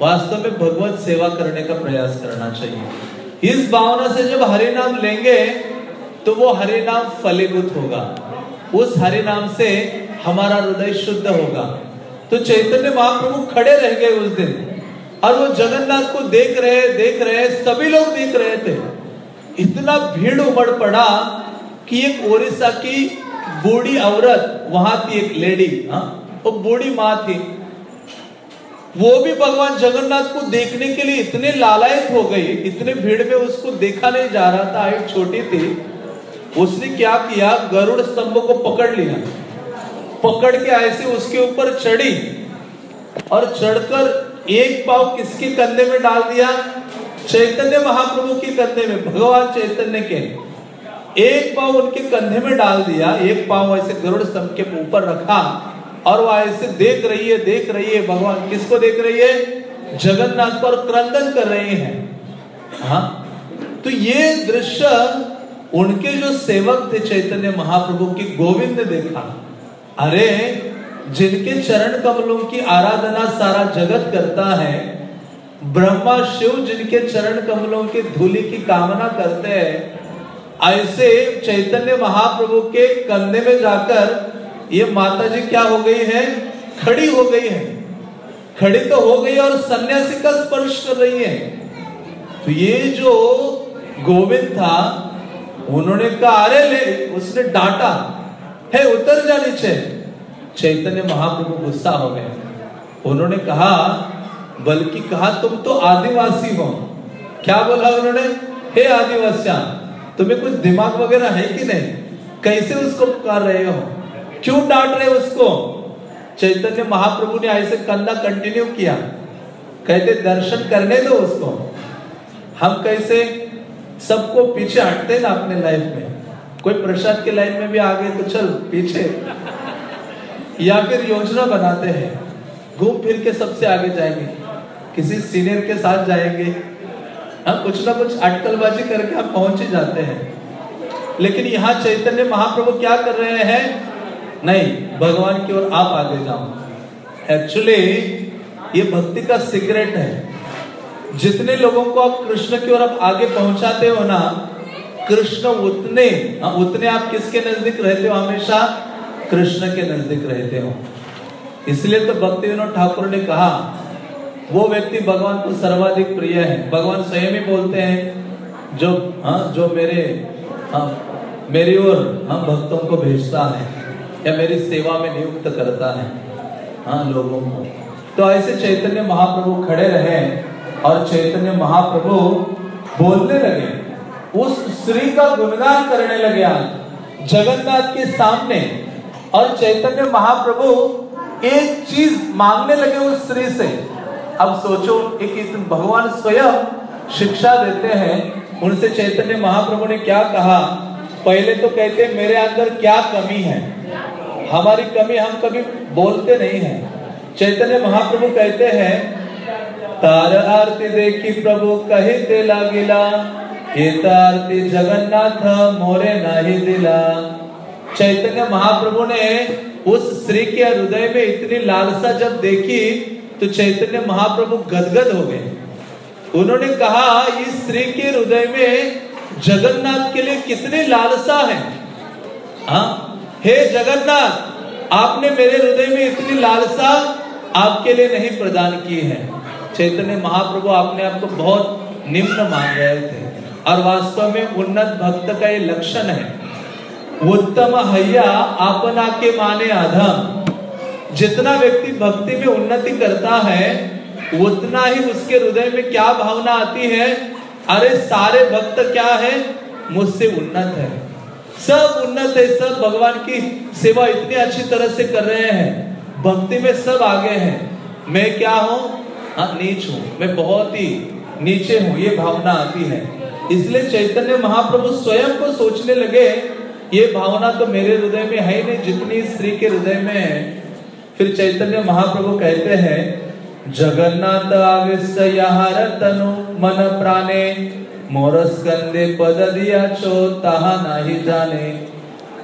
वास्तव में भगवत सेवा करने का प्रयास करना चाहिए। इस भावना से जब हरि नाम लेंगे तो वो हरे नाम फलीभूत होगा। उस हरि नाम से हमारा हृदय शुद्ध होगा। तो चैतन्य महाप्रभु खड़े रह गए उस दिन। और वो जगन्नाथ को देख रहे देख रहे, सभी लोग देख रहे थे। इतना भीड़ उमड़ पड़ा कि एक ओडिशा की बूढ़ी औरत, वहाँ थी एक लेडी हाँ वो बूढ़ी माँ थी। वो भी भगवान जगन्नाथ को देखने के लिए इतने लालायत हो गई, इतने भीड़ में उसको देखा नहीं जा रहा था एक छोटी थी। उसने क्या किया? गरुड़ स्तंभ को पकड़ लिया। पकड़ के ऐसे उसके ऊपर चढ़ी और चढ़कर एक पाव किसके कंधे में डाल दिया? चैतन्य महाप्रभु के कंधे में, भगवान चैतन्य के। एक पाव उनके कंधे में डाल दिया, एक पाव ऐसे गरुड़ स्तंभ के ऊपर रखा और वो ऐसे देख रही है, देख रही है, भगवान किसको देख रही है? जगन्नाथ पर क्रंदन कर रहे हैं। हाँ? तो ये दृश्य उनके जो सेवक थे चैतन्य महाप्रभु की गोविंद ने देखा। अरे, जिनके चरण कमलों की आराधना सारा जगत करता है, ब्रह्मा शिव जिनके चरण कमलों की धूलि की कामना करते हैं, ऐसे चैतन्य महाप्रभु के कंधे में जाकर, ये माता जी क्या हो गई है? खड़ी हो गई है। खड़ी तो हो गई और सन्यासी का स्पर्श कर रही है। तो ये जो गोविंद था, उन्होंने कहा, अरे ले, उसने डांटा। है, उतर जा नीचे। चैतन्य महाप्रभु गुस्सा हो गए। उन्होंने कहा, बल्कि कहा, तुम तो आदिवासी हो। क्या बोला उन्होंने? हे आदिवासिया, तुम्हें कुछ दिमाग वगैरह है कि नहीं? कैसे उसको पुकार रहे हो? क्यों डांट रहे हो उसको? चैतन्य महाप्रभु ने ऐसे कंधा कंटिन्यू किया। कहते, दर्शन करने दो उसको। हम कैसे सबको पीछे हटते ना अपने लाइफ में? कोई प्रसाद के लाइन में भी आ गए तो चल, पीछे। या फिर योजना बनाते हैं, घूम फिर के सबसे आगे जाएँगे। किसी सीनियर के साथ जाएँगे। हम कुछ ना कुछ अटकलबाजी करके हम पहुँच ही जाते हैं। लेकिन यहाँ चैतन्य महाप्रभु क्या कर रहे हैं? नहीं, भगवान की ओर आप आगे जाओ। एक्चुअली ये भक्ति का सीक्रेट है। जितने लोगों को आप कृष्ण की ओर आप आगे पहुंचाते हो ना कृष्ण उतने हाँ, उतने आप किसके नज़दीक रहते हो हमेशा? कृष्ण के नज़दीक रहते हो। इसलिए तो भक्ति विनोद ठाकुर ने कहा वो व्यक्ति भगवान को सर्वाधिक प्रिय है। भगवान स्वयं ही बोलते हैं जो हाँ जो मेरे हाँ मेरी ओर हम हाँ, भक्तों को भेजता है या मेरी सेवा में नियुक्त करता है हाँ लोगों को। तो ऐसे चैतन्य महाप्रभु खड़े रहे और चैतन्य महाप्रभु बोलने लगे उस स्त्री का गुणगान करने लगे जगन्नाथ के सामने और चैतन्य महाप्रभु एक चीज़ मांगने लगे उस स्त्री से। अब सोचो, एक भगवान स्वयं शिक्षा देते हैं। उनसे चैतन्य महाप्रभु ने क्या कहा? पहले तो कहते मेरे अंदर क्या कमी है? हमारी कमी हम कभी बोलते नहीं है। चैतन्य महाप्रभु कहते हैं, तार आरती देखी प्रभु, कहे ते लागिला आरती जगन्नाथ, मोरे नहीं दिला। चैतन्य महाप्रभु ने उस स्त्री के हृदय में इतनी लालसा जब देखी तो चैतन्य महाप्रभु गदगद हो गए। उन्होंने कहा इस स्त्री के हृदय में जगन्नाथ के लिए कितनी लालसा है? हाँ हे जगन्नाथ, आपने मेरे हृदय में इतनी लालसा आपके लिए नहीं प्रदान की है। चैतन्य महाप्रभु आपने आपको बहुत निम्न मान रहे थे। और वास्तव में उन्नत भक्त का ये लक्षण है। उत्तम हैया आपना के माने आधम। जितना व्यक्ति भक्ति में उन्नति करता है, उतना ही उसके हृदय में क्या भावना आती है? अरे, सारे भक्त क्या है? मुझसे उन्नत है। सब उन्नत है, सब भगवान की सेवा इतनी अच्छी तरह से कर रहे हैं। भक्ति में सब आगे हैं। मैं क्या हूँ? हाँ नीच हूँ। मैं बहुत ही नीचे हूँ, ये भावना आती है। इसलिए चैतन्य महाप्रभु स्वयं को सोचने लगे, ये भावना तो मेरे हृदय में है ही नहीं, जितनी स्त्री के हृदय में है। फिर चैतन्य महाप्रभु कहते हैं, जगन्नाथ तनु मन प्राणे मोरस्कंदे पद दिया चो तहा नहीं जाने।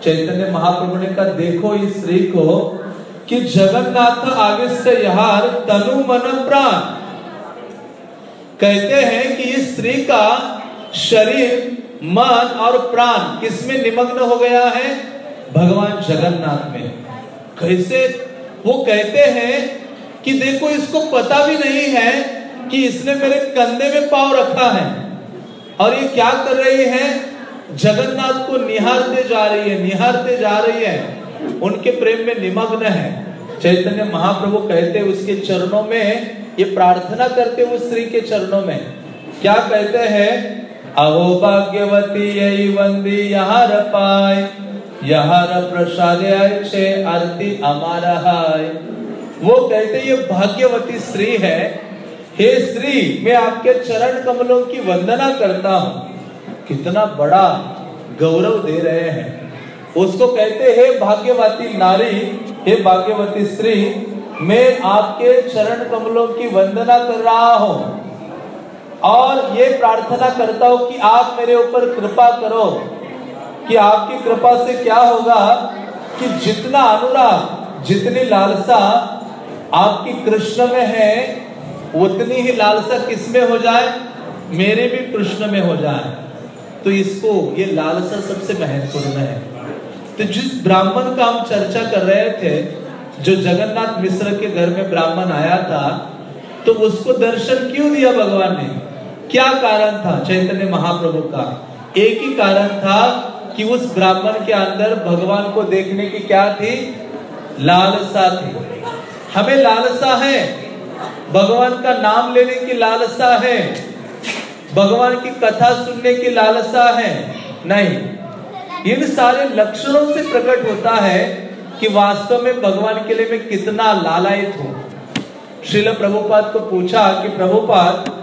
चैतन्य महाप्रभु ने कहा, देखो इस स्त्री को कि जगन्नाथ आविष्ट यहार तनु मन प्राण। कहते हैं कि इस स्त्री का शरीर, मन और प्राण किसमें निमग्न हो गया है? भगवान जगन्नाथ में। कैसे? वो कहते हैं कि देखो, इसको पता भी नहीं है कि इसने मेरे कंधे में पाव रखा है। और ये क्या कर रही है? जगन्नाथ को निहारते जा रही है, निहारते जा रही है। उनके प्रेम में निमग्न है। चैतन्य महाप्रभु कहते हैं उसके चरणों में, ये प्रार्थना करते उस स्त्री के चरणों में। क्या कहते हैं? अहो भाग्यवती यही वंदी यहार पाए यहार प्रसाद छे आरती हमारा हाय। वो कहते ये भाग्यवती स्त्री है। हे स्त्री, मैं आपके चरण कमलों की वंदना करता हूँ। कितना बड़ा गौरव दे रहे हैं। उसको कहते हे भाग्यवती नारी, हे भाग्यवती स्त्री, मैं आपके चरण कमलों की वंदना कर रहा हूँ। और ये प्रार्थना करता हूँ कि आप मेरे ऊपर कृपा करो, कि आपकी कृपा से क्या होगा कि जितना अनुराग जितनी लालसा आपकी कृष्ण में है, उतनी ही लालसा किसमें हो जाए? मेरे भी कृष्ण में हो जाए। तो इसको, ये लालसा सबसे महत्वपूर्ण है। तो जिस ब्राह्मण का हम चर्चा कर रहे थे, जो जगन्नाथ मिश्र के घर में ब्राह्मण आया था तो उसको दर्शन क्यों दिया भगवान ने? क्या कारण था चैतन्य महाप्रभु का? एक ही कारण था कि उस ब्राह्मण के अंदर भगवान को देखने की क्या थी? लालसा थी। हमें लालसा है। भगवान का नाम लेने की लालसा है। भगवान की कथा सुनने की लालसा है। नहीं। इन सारे लक्षणों से प्रकट होता है कि वास्तव में भगवान के लिए मैं कितना लालायित हूँ। श्रील प्रभुपाद को पूछा कि प्रभुपाद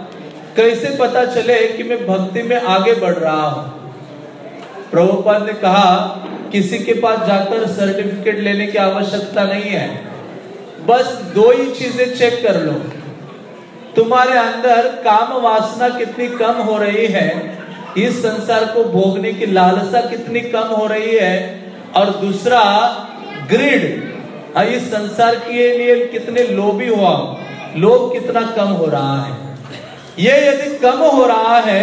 कैसे पता चले कि मैं भक्ति में आगे बढ़ रहा हूँ? प्रभुपाद ने कहा किसी के पास जाकर सर्टिफिकेट लेने की आवश्यकता नहीं है। बस दो ही चीज़ें चेक कर लो। तुम्हारे अंदर काम वासना कितनी कम हो रही है इस संसार को भोगने की लालसा कितनी कम हो रही है और दूसरा ग्रिड हाँ, इस संसार के लिए कितने लोभी हुआ लोभ कितना कम हो रहा है। ये यदि कम हो रहा है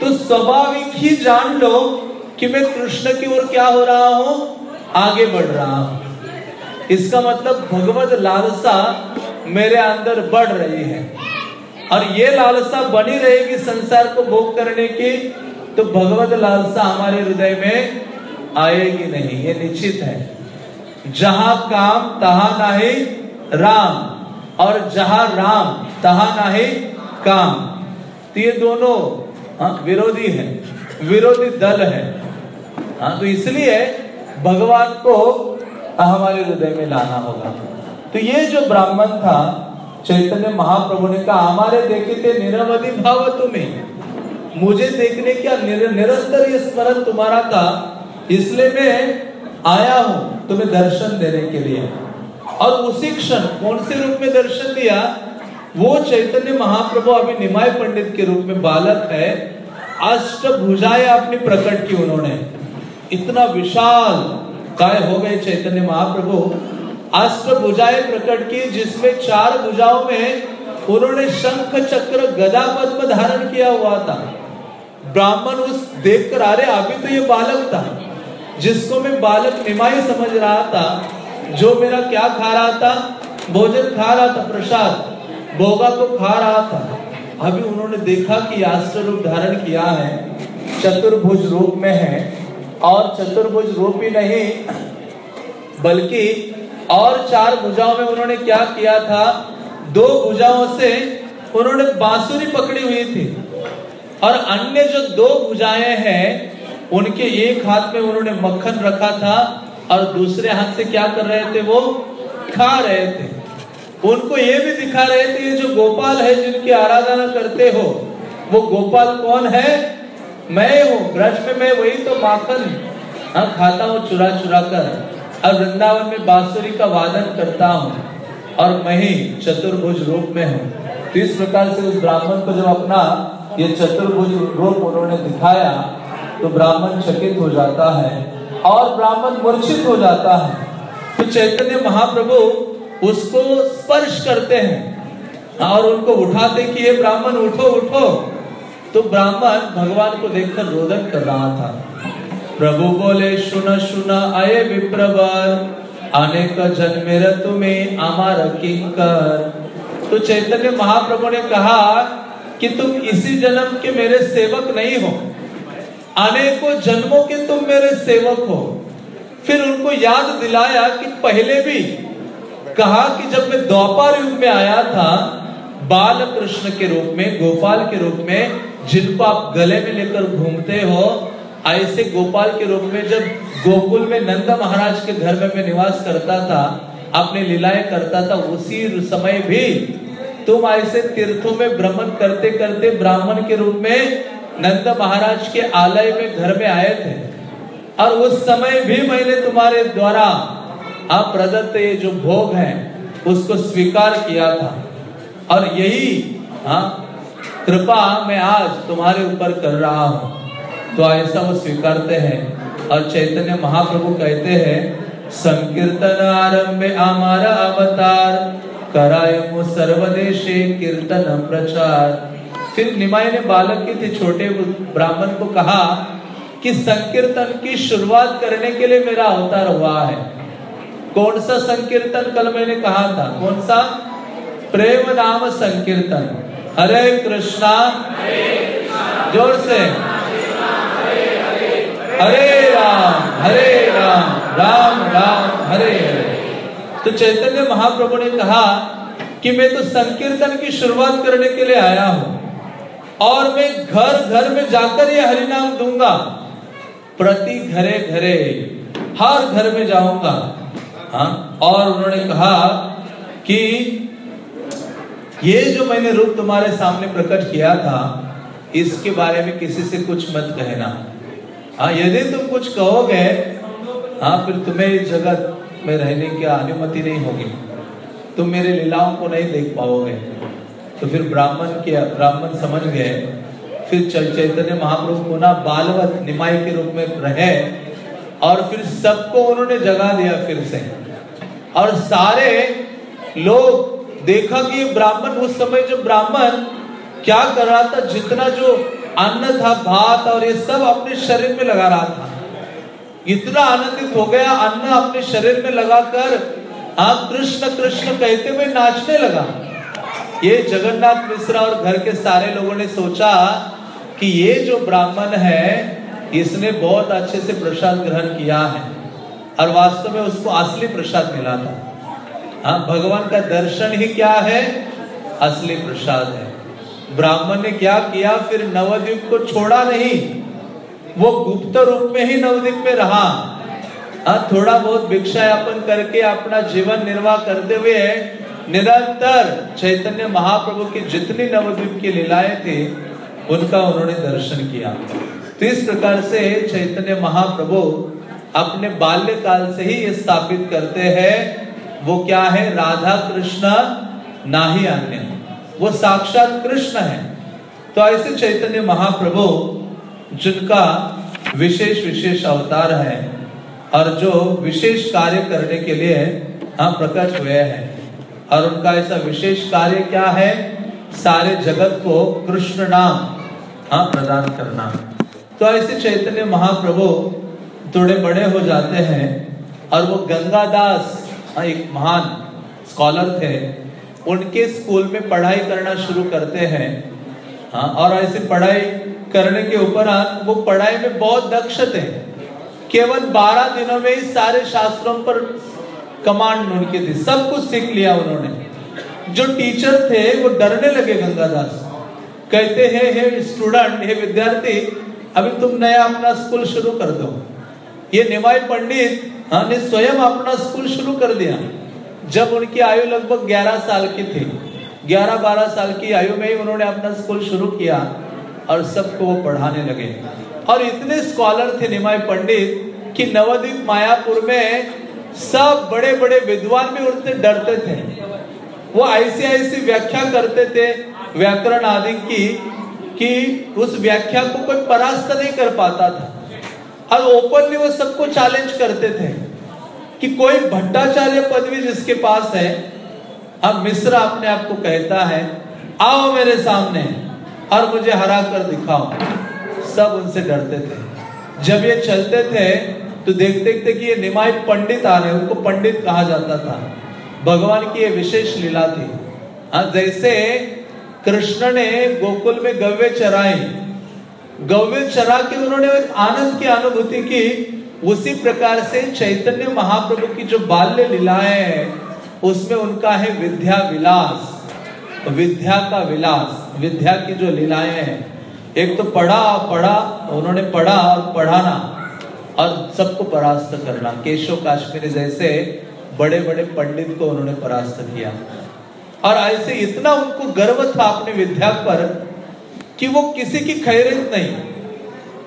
तो स्वाभाविक ही जान लो कि मैं कृष्ण की ओर क्या हो रहा हूँ? आगे बढ़ रहा हूँ। इसका मतलब भगवत लालसा मेरे अंदर बढ़ रही है। और ये लालसा बनी रहेगी संसार को भोग करने की तो भगवत लालसा हमारे हृदय में आएगी नहीं, ये निश्चित है। जहाँ काम, तहा नहीं, राम। और जहाँ राम, तहा नहीं काम। तो ये दोनों हाँ, विरोधी है विरोधी दल है। हाँ तो इसलिए भगवान को हमारे हृदय में लाना होगा। तो ये जो ब्राह्मण था चैतन्य महाप्रभु ने कहा हमारे देखे थे निरवधि भाव तुम्हें। मुझे देखने क्या निर, निरंतर ये स्मरण तुम्हारा था इसलिए मैं आया हूँ तुम्हें दर्शन देने के लिए। और उसी क्षण कौन से रूप में दर्शन दिया? वो चैतन्य महाप्रभु अभी निमाय पंडित के रूप में बालक है। अष्ट भुजाएँ अपनी प्रकट की उन्होंने। इतना विशाल काय हो गए चैतन्य महाप्रभु। अष्ट भुजाएँ प्रकट की, जिसमें चार भुजाओं में उन्होंने शंख चक्र गदा पद्म धारण किया हुआ था। ब्राह्मण उस देखकर, अरे, अभी तो ये बालक था, जिसको मैं बालक निमाई समझ रहा था, जो मेरा क्या खा रहा था? भोजन खा रहा था, प्रसाद। भोगा को खा रहा था। अभी उन्होंने देखा कि आस्त्र रूप धारण किया है। चतुर्भुज रूप में है। और चतुर्भुज रूप ही नहीं, बल्कि और चार भुजाओं में उन्होंने क्या किया था? दो भुजाओं से उन्होंने बांसुरी पकड़ी हुई थी। और अन्य जो दो भुजाएँ हैं, उनके एक हाथ में उन्होंने मक्खन रखा था और दूसरे हाथ से क्या कर रहे थे वो? खा रहे थे। उनको ये भी दिखा रहे थे जो गोपाल है जिनकी आराधना करते हो, वो गोपाल कौन है? मैं हूँ, ब्रज में मैं वही तो माखन हाँ खाता हूँ, चुरा चुरा कर। और वृंदावन में बांसुरी का वादन करता हूँ और मैं ही चतुर्भुज रूप में हूँ। तो इस प्रकार से उस ब्राह्मण को जब अपना ये चतुर्भुज रूप उन्होंने दिखाया तो ब्राह्मण चकित हो जाता है और ब्राह्मण मूर्छित हो जाता है। तो चैतन्य महाप्रभु उसको स्पर्श करते हैं और उनको उठाते कि ये ब्राह्मण, उठो उठो। तो ब्राह्मण भगवान को देखकर रोदन कर रहा था। प्रभु बोले, सुन सुन आए विप्रवर। अनेक जन्मेर तुम्हें अमर किंकर। तो चैतन्य महाप्रभु ने कहा कि तुम इसी जन्म के मेरे सेवक नहीं हो। अनेकों जन्मों के तुम मेरे सेवक हो। फिर उनको याद दिलाया कि पहले भी कहा कि जब मैं द्वापर युग में आया था बाल कृष्ण के रूप में, गोपाल के रूप में, जिनको आप गले में लेकर घूमते हो, ऐसे गोपाल के रूप में जब गोकुल में नंद महाराज के घर में मैं निवास करता था, अपने लीलाएँ करता था, उसी समय भी तुम ऐसे तीर्थों में भ्रमण करते करते ब्राह्मण के रूप में नंद महाराज के आलय में घर में आए थे। और उस समय भी मैंने तुम्हारे द्वारा आप प्रदत्त ये जो भोग है, उसको स्वीकार किया था। और यही हाँ कृपा मैं आज तुम्हारे ऊपर कर रहा हूँ। तो ऐसा वो स्वीकारते हैं। और चैतन्य महाप्रभु कहते हैं, संकीर्तन आरंभ हमारा अवतार कराय सर्वदेशे कीर्तन प्रचार। फिर निमाय ने बालक के थे, छोटे ब्राह्मण को कहा कि संकीर्तन की शुरुआत करने के लिए मेरा अवतार हुआ है। कौन सा संकीर्तन कल मैंने कहा था? कौन सा? प्रेम नाम संकीर्तन। हरे कृष्णा। ज़ोर से। हरे राम हरे राम राम राम, हरे हरे। तो चैतन्य महाप्रभु ने कहा कि मैं तो संकीर्तन की शुरुआत करने के लिए आया हूँ और मैं घर घर में जाकर ये हरिनाम दूँगा। प्रति घरे घरे हर घर में जाऊँगा। हाँ? और उन्होंने कहा कि ये जो मैंने रूप तुम्हारे सामने प्रकट किया था, इसके बारे में किसी से कुछ मत कहना। हाँ यदि तुम कुछ कहोगे हाँ फिर तुम्हें इस जगत में रहने की अनुमति नहीं होगी। तुम मेरे लीलाओं को नहीं देख पाओगे। तो फिर ब्राह्मण के, ब्राह्मण समझ गए। फिर चल चैतन्य महाप्रभु को ना बालवत निमाई के रूप में रहे, और फिर सबको उन्होंने जगा दिया फिर से। और सारे लोग देखा कि ब्राह्मण, उस समय जो ब्राह्मण क्या कर रहा था, जितना जो अन्न था, भात और ये सब अपने शरीर में लगा रहा था। इतना आनंदित हो गया, अन्न अपने शरीर में लगाकर आप कृष्ण कृष्ण कहते हुए नाचने लगा। ये जगन्नाथ मिश्रा और घर के सारे लोगों ने सोचा कि ये जो ब्राह्मण है, इसने बहुत अच्छे से प्रसाद ग्रहण किया है। और वास्तव में उसको असली प्रसाद मिला था। हाँ भगवान का दर्शन ही क्या है? असली प्रसाद है। ब्राह्मण ने क्या किया? फिर नवद्वीप को छोड़ा नहीं। वो गुप्त रूप में ही नवद्वीप में रहा। हाँ थोड़ा बहुत भिक्षा यापन करके अपना जीवन निर्वाह करते हुए निरंतर चैतन्य महाप्रभु की जितनी नवद्वीप की लीलाएँ थी, उनका उन्होंने दर्शन किया। तो इस प्रकार से चैतन्य महाप्रभु अपने बाल्यकाल से ही स्थापित करते हैं। वो क्या है? राधा कृष्ण, ना ही अन्य। वो साक्षात कृष्ण है। तो ऐसे चैतन्य महाप्रभु, जिनका विशेष विशेष अवतार है और जो विशेष कार्य करने के लिए हम प्रकट हुए हैं। और उनका ऐसा विशेष कार्य क्या है? सारे जगत को कृष्ण नाम हाँ प्रदान करना। तो ऐसे चैतन्य महाप्रभु थोड़े बड़े हो जाते हैं। और वो गंगादास हाँ एक महान स्कॉलर थे। उनके स्कूल में पढ़ाई करना शुरू करते हैं। हाँ और ऐसे पढ़ाई करने के उपरांत वो पढ़ाई में बहुत दक्ष थे। केवल बारह दिनों में ही सारे शास्त्रों पर कमांड उनकी थी। सब कुछ सीख लिया उन्होंने। जो टीचर थे, वो डरने लगे गंगादास। कहते हैं, हे स्टूडेंट हे विद्यार्थी, अभी तुम नया अपना स्कूल शुरू कर दो। ये निमाई पंडित हाँ ने स्वयं अपना स्कूल शुरू कर दिया। जब उनकी आयु लगभग 11 साल की थी 11-12 साल की आयु में ही उन्होंने अपना स्कूल शुरू किया और सबको वो पढ़ाने लगे। और इतने स्कॉलर थे निमाय पंडित कि नवद्वीप मायापुर में सब बड़े बड़े विद्वान भी उनसे डरते थे। वो ऐसी ऐसी व्याख्या करते थे, व्याकरण आदि की, कि उस व्याख्या को कोई परास्त नहीं कर पाता था। और ओपनली वो सबको चैलेंज करते थे कि कोई भट्टाचार्य पदवी जिसके पास है, अब मिश्रा अपने आप को कहता है, आओ मेरे सामने और मुझे हरा कर दिखाओ। सब उनसे डरते थे। जब ये चलते थे तो देखते थे कि ये निमाय पंडित आ रहे हैं, उनको पंडित कहा जाता था। भगवान की ये विशेष लीला थी। हाँ जैसे कृष्ण ने गोकुल में गव्य चराए गव्य चरा के उन्होंने आनंद की अनुभूति की। उसी प्रकार से चैतन्य महाप्रभु की जो बाल्य लीलाएँ हैं, उसमें उनका है विद्या विलास। विद्या का विलास, विद्या की जो लीलाएँ हैं। एक तो पढ़ा पढ़ा, उन्होंने पढ़ा और पढ़ाना और सबको परास्त करना। केशव काश्मीरी जैसे बड़े बड़े पंडित को उन्होंने परास्त किया। और ऐसे इतना उनको गर्व था अपने विद्या पर कि वो किसी की खैरियत नहीं।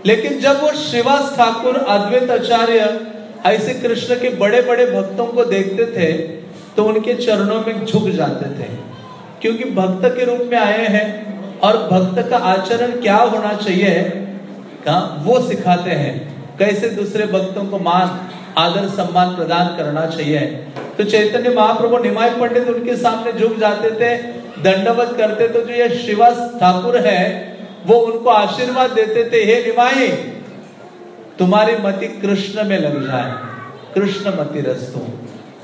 लेकिन जब वो श्रीवास ठाकुर, अद्वैत आचार्य, ऐसे कृष्ण के बड़े बड़े भक्तों को देखते थे तो उनके चरणों में झुक जाते थे। क्योंकि भक्त के रूप में आए हैं, और भक्त का आचरण क्या होना चाहिए कहा वो सिखाते हैं। कैसे दूसरे भक्तों को मान, आदर, सम्मान प्रदान करना चाहिए। तो चैतन्य महाप्रभु निमाय पंडित उनके सामने झुक जाते थे दंडवत करते तो जो ये श्रीवास ठाकुर है, वो उनको आशीर्वाद देते थे, हे निमाई, तुम्हारी मति कृष्ण में लग जाए, कृष्ण मति रस्तु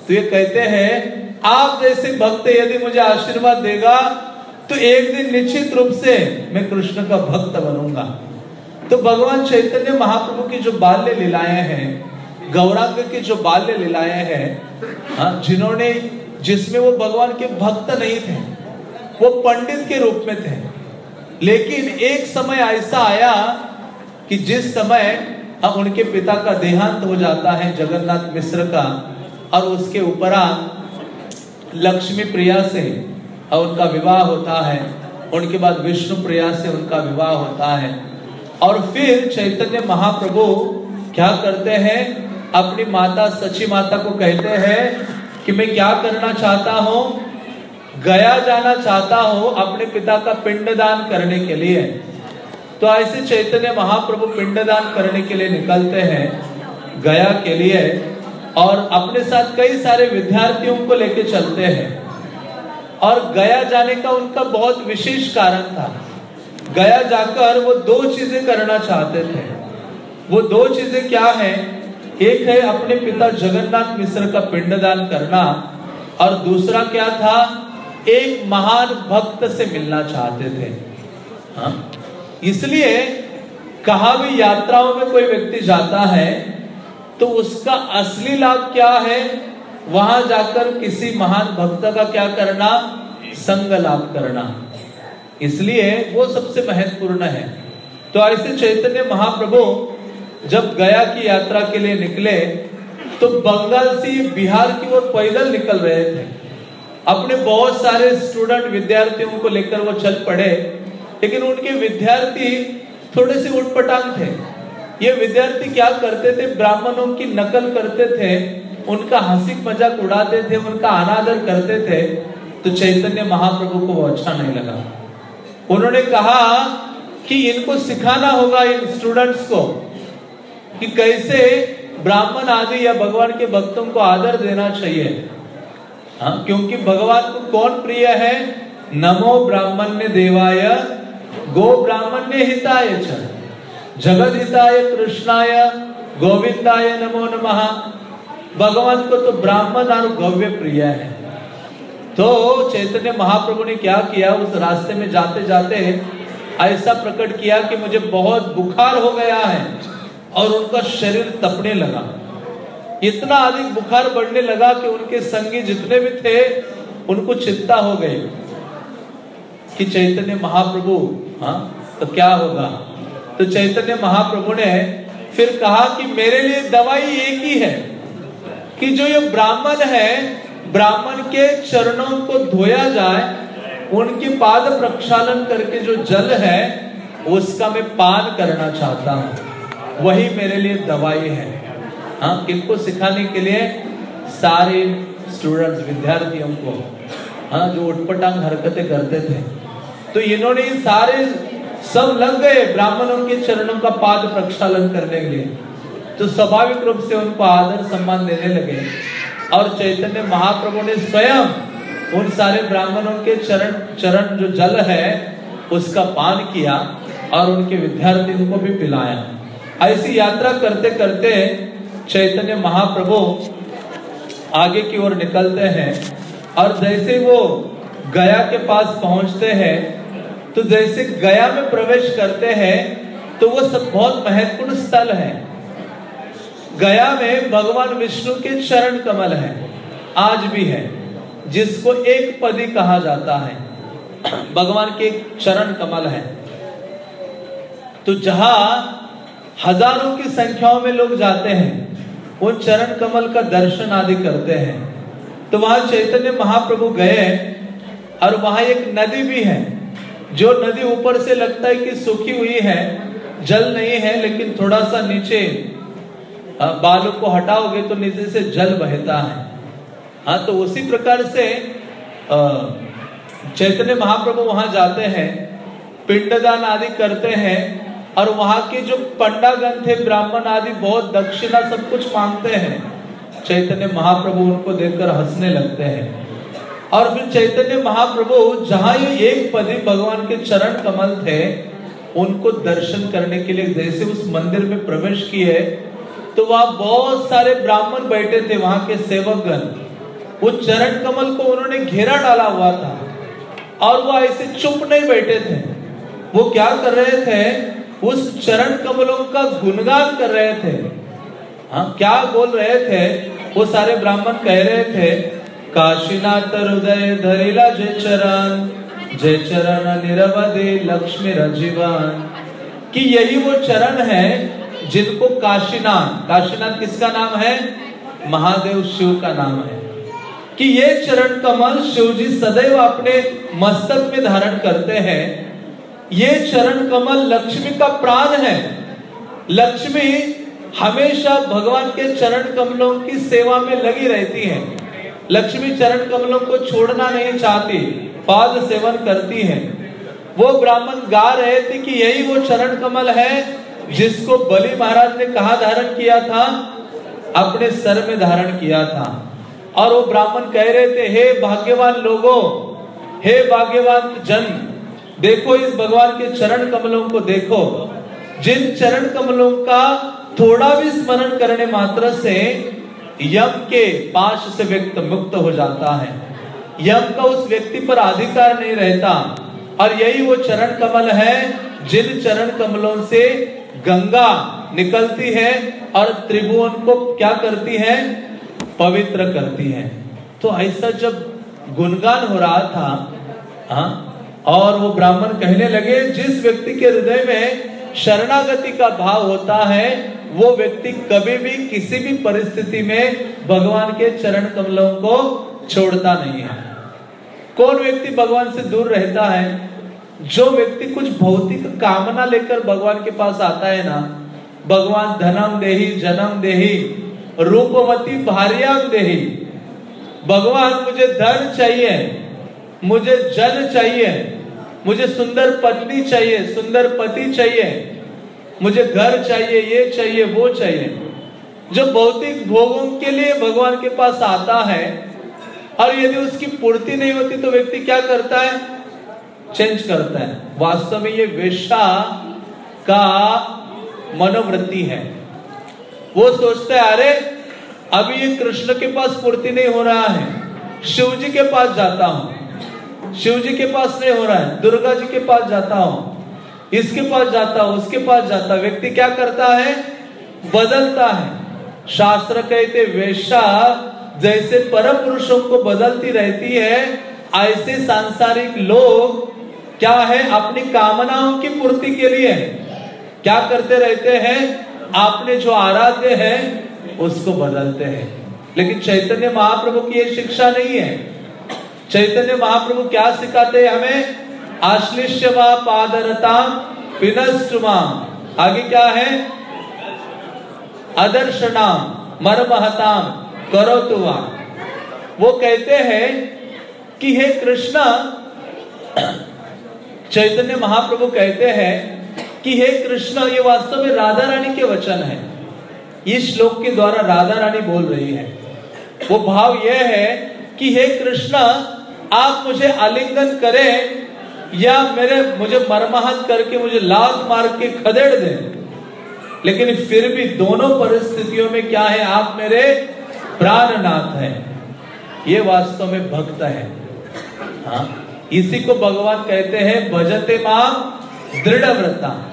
तो ये कहते हैं, आप जैसे भक्त यदि मुझे आशीर्वाद देगा तो एक दिन निश्चित रूप से मैं कृष्ण का भक्त बनूँगा। तो भगवान चैतन्य महाप्रभु की जो बाल्य लीलाएँ हैं, गौरांग की जो बाल्य लीलाएँ हैं हाँ जिन्होंने, जिसमें वो भगवान के भक्त नहीं थे वो पंडित के रूप में थे। लेकिन एक समय ऐसा आया कि जिस समय उनके पिता का देहांत हो जाता है जगन्नाथ मिश्र का, और उसके उपरांत लक्ष्मी प्रिया से उनका विवाह होता है, उनके बाद विष्णु प्रिया से उनका विवाह होता है। और फिर चैतन्य महाप्रभु क्या करते हैं, अपनी माता सची माता को कहते हैं कि मैं क्या करना चाहता हूँ गया जाना चाहता हूँ अपने पिता का पिंडदान करने के लिए। तो ऐसे चैतन्य महाप्रभु पिंडदान करने के लिए निकलते हैं गया के लिए और अपने साथ कई सारे विद्यार्थियों को लेके चलते हैं। और गया जाने का उनका बहुत विशेष कारण था। गया जाकर वो दो चीज़ें करना चाहते थे। वो दो चीज़ें क्या है? एक है अपने पिता जगन्नाथ मिश्र का पिंडदान करना और दूसरा क्या था? एक महान भक्त से मिलना चाहते थे। हाँ? इसलिए कहा भी यात्राओं में कोई व्यक्ति जाता है तो उसका असली लाभ क्या है? वहाँ जाकर किसी महान भक्त का क्या करना? संग लाभ करना। इसलिए वो सबसे महत्वपूर्ण है। तो ऐसे चैतन्य महाप्रभु जब गया की यात्रा के लिए निकले तो बंगाल से बिहार की ओर पैदल निकल रहे थे। अपने बहुत सारे स्टूडेंट विद्यार्थियों को लेकर वो चल पड़े, लेकिन उनके विद्यार्थी थोड़े से उठपटांग थे। ये विद्यार्थी क्या करते थे? ब्राह्मणों की नकल करते थे, उनका हँसी मज़ाक उड़ाते थे, उनका अनादर करते थे तो चैतन्य महाप्रभु को वो अच्छा नहीं लगा। उन्होंने कहा कि इनको सिखाना होगा इन स्टूडेंट्स को कि कैसे ब्राह्मण आदि या भगवान के भक्तों को आदर देना चाहिए। हाँ क्योंकि भगवान को कौन प्रिय है? नमो ब्राह्मण्य देवाय, गो ब्राह्मण्य हिताय जगत हिताय कृष्णाय, गोविंदाय नमो नमः। भगवान को तो ब्राह्मण और गव्य प्रिय है। तो चैतन्य महाप्रभु ने क्या किया? उस रास्ते में जाते जाते ऐसा प्रकट किया कि मुझे बहुत बुखार हो गया है और उनका शरीर तपने लगा। इतना अधिक बुखार बढ़ने लगा कि उनके संगी जितने भी थे, उनको चिंता हो गई कि चैतन्य महाप्रभु हाँ तो क्या होगा? तो चैतन्य महाप्रभु ने फिर कहा कि मेरे लिए दवाई एक ही है, कि जो ये ब्राह्मण है, ब्राह्मण के चरणों को धोया जाए, उनके पाद प्रक्षालन करके जो जल है, उसका मैं पान करना चाहता हूँ। वही मेरे लिए दवाई है। हाँ किनको सिखाने के लिए सारे स्टूडेंट्स विद्यार्थियों को हाँ जो उठपटांग हरकतें करते थे। तो इन्होंने इन सारे सब लग गए, ब्राह्मणों के चरणों का पाद प्रक्षालन करने के लिए। तो स्वाभाविक रूप से उनको आदर सम्मान देने लगे। और चैतन्य महाप्रभु ने स्वयं उन सारे ब्राह्मणों के चरण चरण जो जल है, उसका पान किया और उनके विद्यार्थियों को भी पिलाया। ऐसी यात्रा करते करते चैतन्य महाप्रभु आगे की ओर निकलते हैं और जैसे वो गया के पास पहुँचते हैं तो जैसे गया में प्रवेश करते हैं तो वो सब बहुत महत्वपूर्ण स्थल है। गया में भगवान विष्णु के चरण कमल है, आज भी है, जिसको एक पदी कहा जाता है। भगवान के चरण कमल है। तो जहाँ हज़ारों की संख्याओं में लोग जाते हैं उन चरण कमल का दर्शन आदि करते हैं। तो वहाँ चैतन्य महाप्रभु गए और वहाँ एक नदी भी है। जो नदी ऊपर से लगता है कि सूखी हुई है, जल नहीं है, लेकिन थोड़ा सा नीचे बालू को हटाओगे तो नीचे से जल बहता है। हाँ तो उसी प्रकार से चैतन्य महाप्रभु वहाँ जाते हैं, पिंडदान आदि करते हैं और वहाँ के जो पंडागण थे, ब्राह्मण आदि बहुत दक्षिणा सब कुछ मांगते हैं। चैतन्य महाप्रभु उनको देखकर हंसने लगते हैं। और फिर चैतन्य महाप्रभु जहाँ ये एक पदी भगवान के चरण कमल थे, उनको दर्शन करने के लिए जैसे उस मंदिर में प्रवेश किए तो वहाँ बहुत सारे ब्राह्मण बैठे थे वहाँ के सेवकगण। उस चरण कमल को उन्होंने घेरा डाला हुआ था और वो ऐसे चुप नहीं बैठे थे। वो क्या कर रहे थे उस चरण कमलों का गुणगान कर रहे थे। हाँ क्या बोल रहे थे? वो सारे ब्राह्मण कह रहे थे, काशीनाथ हृदय धरिला जे चरण जय चरण निरवधि लक्ष्मी रजीवन। कि यही वो चरण है जिनको काशीनाथ काशीनाथ किसका नाम है? महादेव शिव का नाम है। कि ये चरण कमल शिव जी सदैव अपने मस्तक में धारण करते हैं ये चरण कमल लक्ष्मी का प्राण है। लक्ष्मी हमेशा भगवान के चरण कमलों की सेवा में लगी रहती है। लक्ष्मी चरण कमलों को छोड़ना नहीं चाहती, पाद सेवन करती है। वो ब्राह्मण गा रहे थे कि यही वो चरण कमल है जिसको बलि महाराज ने कहा धारण किया था, अपने सर में धारण किया था। और वो ब्राह्मण कह रहे थे, हे भाग्यवान लोगों, हे भाग्यवान जन देखो इस भगवान के चरण कमलों को देखो। जिन चरण कमलों का थोड़ा भी स्मरण करने मात्र से यम के पाश से व्यक्त मुक्त हो जाता है। यम का उस व्यक्ति पर अधिकार नहीं रहता। और यही वो चरण कमल है, जिन चरण कमलों से गंगा निकलती है और त्रिभुवन को क्या करती है? पवित्र करती है। तो ऐसा जब गुणगान हो रहा था, हा? और वो ब्राह्मण कहने लगे, जिस व्यक्ति के हृदय में शरणागति का भाव होता है, वो व्यक्ति कभी भी किसी भी परिस्थिति में भगवान के चरण कमलों को छोड़ता नहीं है। कौन व्यक्ति भगवान से दूर रहता है? जो व्यक्ति कुछ भौतिक कामना लेकर भगवान के पास आता है ना, भगवान धनम देही, जन्म देही, रूपमती भार्याम देही, भगवान, मुझे धन चाहिए मुझे जन चाहिए। मुझे सुंदर पत्नी चाहिए, सुंदर पति चाहिए। मुझे घर चाहिए, ये चाहिए, वो चाहिए। जो भौतिक भोगों के लिए भगवान के पास आता है, और यदि उसकी पूर्ति नहीं होती तो व्यक्ति क्या करता है? चेंज करता है। वास्तव में ये वेशा का मनोवृत्ति है। वो सोचता है, अरे, अभी ये कृष्ण के पास पूर्ति नहीं हो रहा है। शिव जी के पास जाता हूँ। शिव जी के पास नहीं हो रहा है, दुर्गा जी के पास जाता हूँ। इसके पास जाता हूँ, उसके पास जाता व्यक्ति क्या करता है? बदलता है। शास्त्र कहते वेशा जैसे परम पुरुषों को बदलती रहती है, ऐसे सांसारिक लोग क्या है? अपनी कामनाओं की पूर्ति के लिए। क्या करते रहते हैं? आपने जो आराध्य है, उसको बदलते हैं। लेकिन चैतन्य महाप्रभु की यह शिक्षा नहीं है। चैतन्य महाप्रभु क्या सिखाते हैं हमें? आश्लिष्य व पादरता पिनष्टुमा आगे क्या है? अदर्शनाम मरमहताम करो वो कहते हैं कि हे कृष्णा, चैतन्य महाप्रभु कहते हैं कि हे कृष्ण, ये वास्तव में राधा रानी के वचन है। इस श्लोक के द्वारा राधा रानी बोल रही है। वो भाव यह है कि हे कृष्ण आप मुझे आलिंगन करें या मेरे मुझे मरमाहत करके मुझे लात मार के खदेड़ दें। लेकिन फिर भी दोनों परिस्थितियों में क्या है? आप मेरे प्राणनाथ हैं। ये वास्तव में भक्त है। हाँ? इसी को भगवान कहते हैं भजते माँ दृढ़ व्रता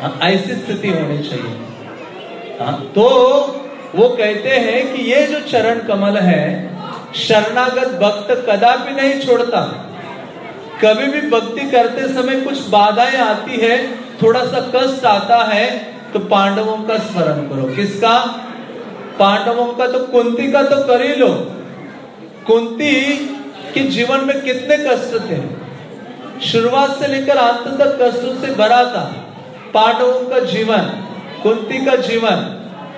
हाँ, ऐसी स्थिति होनी चाहिए। हाँ, तो वो कहते हैं कि ये जो चरण कमल है शरणागत भक्त कदापि नहीं छोड़ता। कभी भी भक्ति करते समय कुछ बाधाएँ आती है, थोड़ा सा कष्ट आता है तो पांडवों का स्मरण करो। किसका? पांडवों का तो कुंती का तो कर ही लो। कुंती के जीवन में कितने कष्ट थे। शुरुआत से लेकर अंत तक कष्टों से भरा था। पांडवों का जीवन, कुंती का जीवन,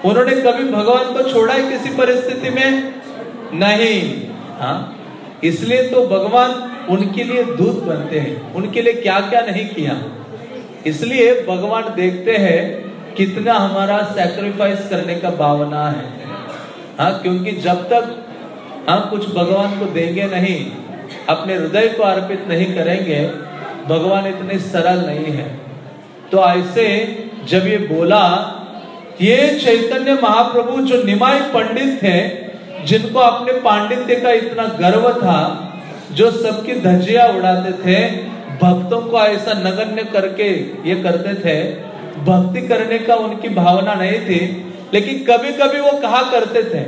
उन्होंने कभी भगवान को छोड़ा है किसी परिस्थिति में? नहीं। हाँ? इसलिए तो भगवान उनके लिए दूत बनते हैं। उनके लिए क्या क्या नहीं किया? इसलिए भगवान देखते हैं कितना हमारा सेक्रीफाइस करने का भावना है। हाँ क्योंकि जब तक हम कुछ भगवान को देंगे नहीं, अपने हृदय को अर्पित नहीं करेंगे, भगवान इतने सरल नहीं है। तो ऐसे जब ये बोला, ये चैतन्य महाप्रभु जो निमाई पंडित थे जिनको अपने पांडित्य का इतना गर्व था, जो सबकी धजिया उड़ाते थे, भक्तों को ऐसा नगण्य करके ये करते थे। भक्ति करने का उनकी भावना नहीं थी, लेकिन कभी कभी वो कहा करते थे।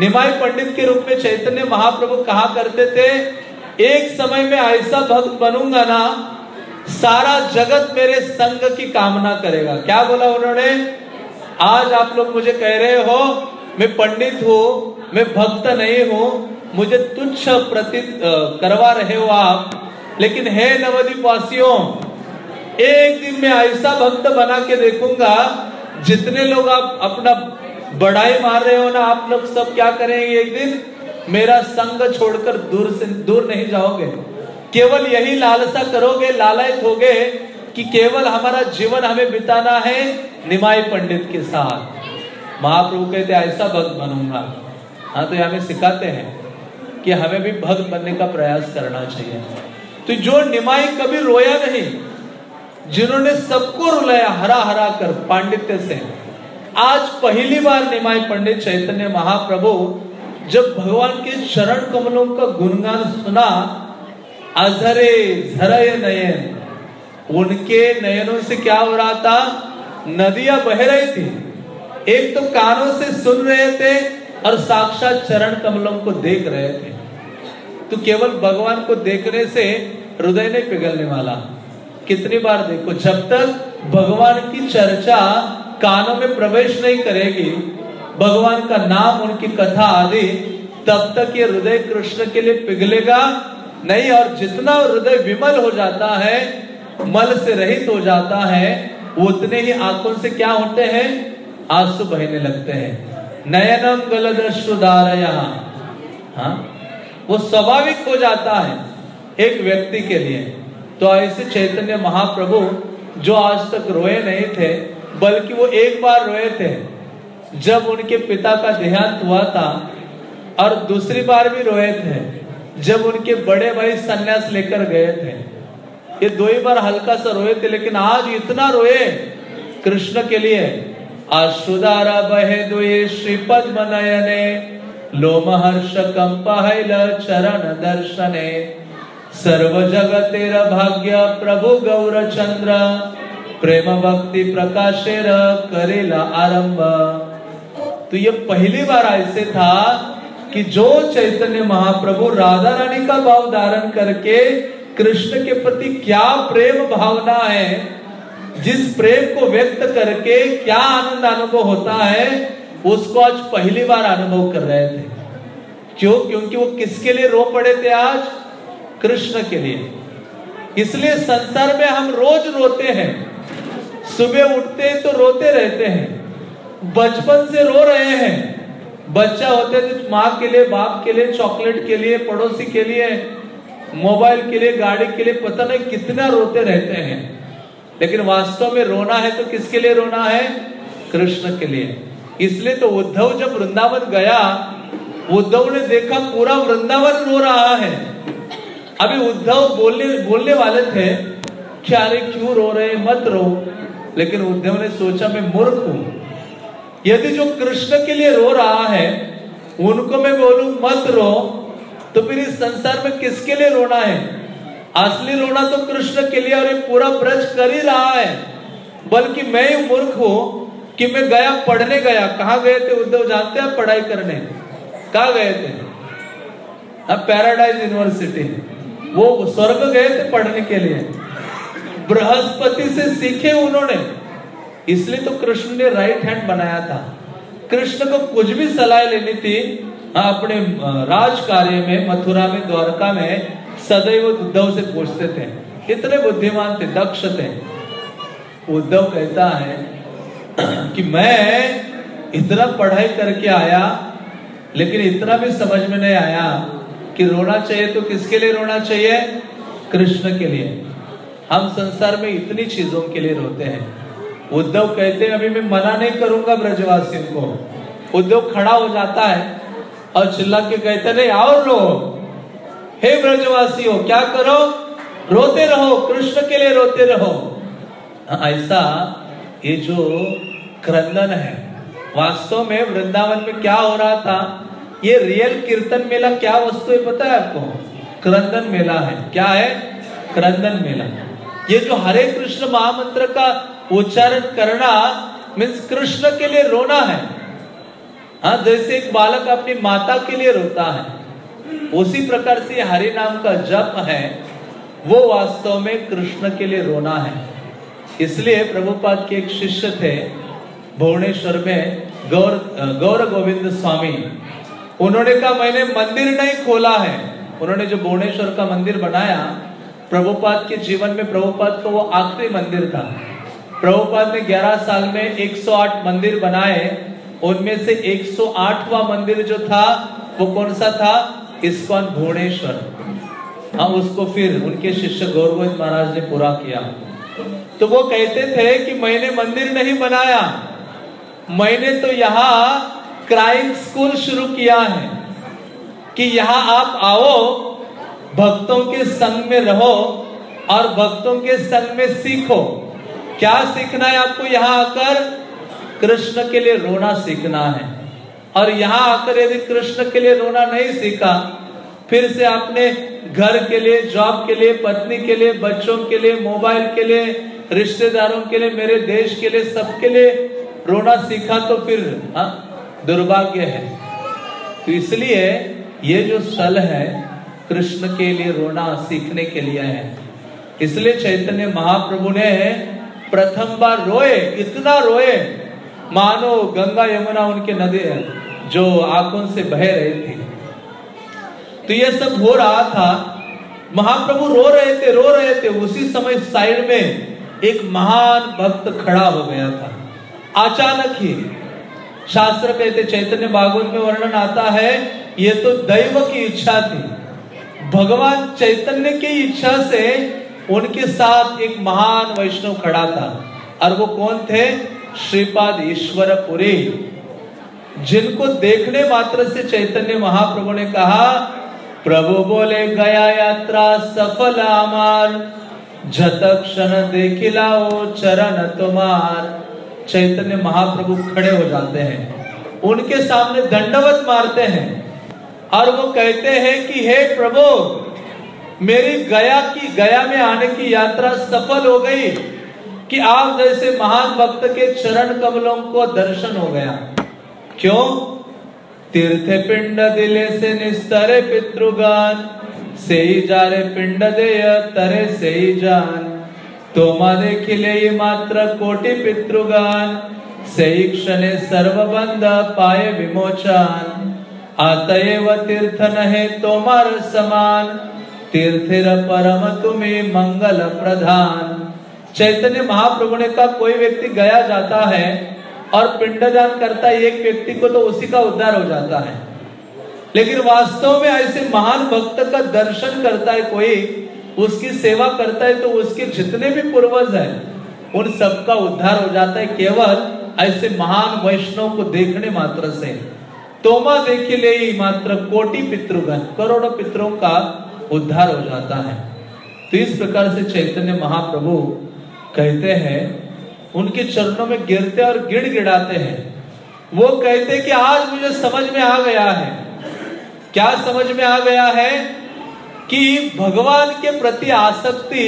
निमाई पंडित के रूप में चैतन्य महाप्रभु कहा करते थे, एक समय में ऐसा भक्त बनूँगा ना, सारा जगत मेरे संग की कामना करेगा। क्या बोला उन्होंने? आज आप लोग मुझे कह रहे हो मैं पंडित हूँ, मैं भक्त नहीं हूँ, मुझे तुच्छ प्रतीत करवा रहे हो आप। लेकिन है नवदीप वासियों एक दिन मैं ऐसा भक्त बना के देखूँगा, जितने लोग आप अपना बढ़ाई मार रहे हो ना, आप लोग सब क्या करेंगे एक दिन? मेरा संग छोड़कर दूर से, दूर नहीं जाओगे। केवल यही लालसा करोगे, लालयत होगे कि केवल हमारा जीवन हमें बिताना है, निमाई पंडित के साथ। महाप्रभु कहते, ऐसा भक्त बनूँगा। हाँ तो हमें सिखाते हैं कि हमें भी भक्त बनने का प्रयास करना चाहिए। तो जो निमाई कभी रोया नहीं, जिन्होंने सबको रुलाया हरा हरा कर पांडित्य से, आज पहली बार निमाई पंडित चैतन्य महाप्रभु जब भगवान के चरण कमलों का गुणगान सुना, अजरे झरय नयन, उनके नयनों से क्या हो रहा था? नदियाँ बह रही थी। एक तो कानों से सुन रहे थे और साक्षात चरण कमलों को देख रहे थे। तो केवल भगवान को देखने से हृदय नहीं पिघलने वाला। कितनी बार देखो, जब तक भगवान की चर्चा कानों में प्रवेश नहीं करेगी, भगवान का नाम, उनकी कथा आदि, तब तक ये हृदय कृष्ण के लिए पिघलेगा नहीं, और जितना हृदय विमल हो जाता है, मल से रहित हो जाता है, उतने ही आँखों से क्या होते हैं? आँसू बहने लगते हैं। नयनम गलदश्रुदारया हाँ? वो स्वाभाविक हो जाता है एक व्यक्ति के लिए। तो ऐसे चैतन्य महाप्रभु जो आज तक रोए नहीं थे, बल्कि वो एक बार रोए थे, जब उनके पिता का देहांत हुआ था, और दूसरी बार भी रोए थे, जब उनके बड़े भाई सन्यास लेकर गए थे। ये दो ही बार हल्का सा रोए थे, लेकिन आज इतना रोए कृष्ण के लिए अश्रुदारा बहे दुए श्रीपद मनयने लोमहर्ष कंपहल चरण दर्शने सर्व जगतेर भाग्य प्रभु गौर चंद्र प्रेम भक्ति प्रकाशेर करेला आरंभ तो ये पहली बार ऐसे था कि जो चैतन्य महाप्रभु राधा रानी का भाव धारण करके कृष्ण के प्रति क्या प्रेम भावना है जिस प्रेम को व्यक्त करके क्या आनंद अनुभव होता है, उसको आज पहली बार अनुभव कर रहे थे। क्यों? क्योंकि वो किसके लिए रो पड़े थे आज? कृष्ण के लिए। इसलिए संसार में हम रोज रोते हैं। सुबह उठते हैं तो रोते रहते हैं। बचपन से रो रहे हैं। बच्चा होते तो माँ के लिए, बाप के लिए, चॉकलेट के लिए, पड़ोसी के लिए, मोबाइल के लिए, गाड़ी के लिए, पता नहीं कितना रोते रहते हैं। लेकिन वास्तव में रोना है तो किसके लिए रोना है? कृष्ण के लिए। इसलिए तो उद्धव जब वृंदावन गया, उद्धव ने देखा पूरा वृंदावन रो रहा है। अभी उद्धव बोलने बोलने वाले थे कि अरे क्यों रो रहे मत रो। लेकिन उद्धव ने सोचा, मैं मूर्ख हूँ। यदि जो कृष्ण के लिए रो रहा है, उनको मैं बोलू, मत रो तो फिर इस संसार में किसके लिए रोना है? असली रोना तो कृष्ण के लिए और ये पूरा ब्रज कर ही रहा है। बल्कि मैं ही मूर्ख हूँ कि मैं गया पढ़ने गया। कहा गए थे उद्धव? जानते हैं पढ़ाई करने? कहा गए थे? अब पैराडाइज यूनिवर्सिटी वो स्वर्ग गए थे पढ़ने के लिए। बृहस्पति से सीखे उन्होंने। इसलिए तो कृष्ण ने राइट हैंड बनाया था। कृष्ण को कुछ भी सलाह लेनी थी अपने राज कार्य में, मथुरा में, द्वारका में सदैव उद्धव से पूछते थे, कितने बुद्धिमान थे, दक्ष थे। उद्धव कहता है कि मैं इतना पढ़ाई करके आया, लेकिन इतना भी समझ में नहीं आया कि रोना चाहिए तो किसके लिए रोना चाहिए? कृष्ण के लिए। हम संसार में इतनी चीज़ों के लिए रोते हैं। उद्धव कहते हैं, अभी मैं मना नहीं करूँगा ब्रजवासियों को। उद्धव खड़ा हो जाता है और चिल्ला के कहते नहीं, आओ रो। हे ब्रजवासियों, क्या करो? रोते रहो, कृष्ण के लिए रोते रहो। ऐसा ये जो क्रंदन है, वास्तव में वृंदावन में क्या हो रहा था? ये रियल कीर्तन मेला क्या वस्तु है, पता है आपको? क्रंदन मेला है। क्या है? क्रंदन मेला। ये जो हरे कृष्ण महामंत्र का उच्चारण करना मीन्स कृष्ण के लिए रोना है। हाँ जैसे एक बालक अपनी माता के लिए रोता है। उसी प्रकार से हरि नाम का जप है, वो वास्तव में कृष्ण के लिए रोना है। इसलिए प्रभुपाद के एक शिष्य थे, भुवनेश्वर में गौर गौर गोविंद स्वामी। उन्होंने कहा, मैंने मंदिर नहीं खोला है। उन्होंने जो भुवनेश्वर का मंदिर बनाया, प्रभुपाद के जीवन में प्रभुपाद का वो आखिरी मंदिर था। प्रभुपाद ने 11 साल में 108 मंदिर बनाए। उनमें से 108वां मंदिर जो था, वो कौन सा था? इस्कॉन भुवनेश्वर। हाँ उसको फिर उनके शिष्य गौरगोविंद महाराज ने पूरा किया। तो वो कहते थे कि मैंने मंदिर नहीं बनाया। मैंने तो यहाँ क्राइम स्कूल शुरू किया है कि यहाँ आप आओ, भक्तों के संग में रहो और भक्तों के संग में सीखो। क्या सीखना है आपको यहाँ आकर? कृष्ण के लिए रोना सीखना है। और यहाँ आकर यदि कृष्ण के लिए रोना नहीं सीखा, फिर से आपने घर के लिए जॉब के लिए, पत्नी के लिए, बच्चों के लिए मोबाइल के लिए, रिश्तेदारों के लिए, मेरे देश के लिए, सबके लिए रोना सीखा तो फिर हाँ दुर्भाग्य है। तो इसलिए ये जो स्थल है, कृष्ण के लिए रोना सीखने के लिए है। इसलिए चैतन्य महाप्रभु ने प्रथम बार रोए, इतना रोए, मानो गंगा यमुना उनके नदी जो आँखों से बह रहे थे। तो ये सब हो रहा था। महाप्रभु रो रहे थे, रो रहे थे। उसी समय साइड में एक महान भक्त खड़ा हो गया था। अचानक ही शास्त्र कहते, चैतन्य भागवत में वर्णन आता है, ये तो दैव की इच्छा थी। भगवान चैतन्य की इच्छा से उनके साथ एक महान वैष्णव खड़ा था। और वो कौन थे? श्रीपाद ईश्वरपुरी। जिनको देखने मात्र से चैतन्य महाप्रभु ने कहा, प्रभु बोले, गया यात्रा सफल अमार जत क्षण देखिलाओ चरण तुम्हार। चैतन्य महाप्रभु खड़े हो जाते हैं। उनके सामने दंडवत मारते हैं और वो कहते हैं कि, हे प्रभु, मेरी गया की गया में आने की यात्रा सफल हो गई कि आप जैसे महान भक्त के चरण कमलों को दर्शन हो गया। क्यों? तीर्थ पिंड दिले से निस्तरे पितृगान से ही जारे पिंड दे तरे से ही जान। तो देखिले मात्र कोटि पितृगान से ही क्षणे सर्वबंध पाए विमोचन। आतएव तीर्थ नहे तोमार समान, तीर्थिर परम तुम्हें मंगल प्रधान। चैतन्य महाप्रभु ने कहा कोई व्यक्ति गया जाता है और पिंडदान करता एक व्यक्ति को तो उसी का उद्धार हो जाता है। लेकिन वास्तव में ऐसे महान भक्त का दर्शन करता है कोई, उसकी सेवा करता है तो उसके जितने भी पूर्वज हैं, उन सबका उद्धार हो जाता है केवल ऐसे महान वैष्णव को देखने मात्र से। तोमा देखे ले ही मात्र कोटि पितृगण, करोड़ों पितरों का उद्धार हो जाता है। तो इस प्रकार से चैतन्य महाप्रभु कहते हैं उनके चरणों में गिरते और गिड़ गिड़ाते हैं। वो कहते कि आज मुझे समझ में आ गया है। क्या समझ में आ गया है? कि भगवान के प्रति आसक्ति,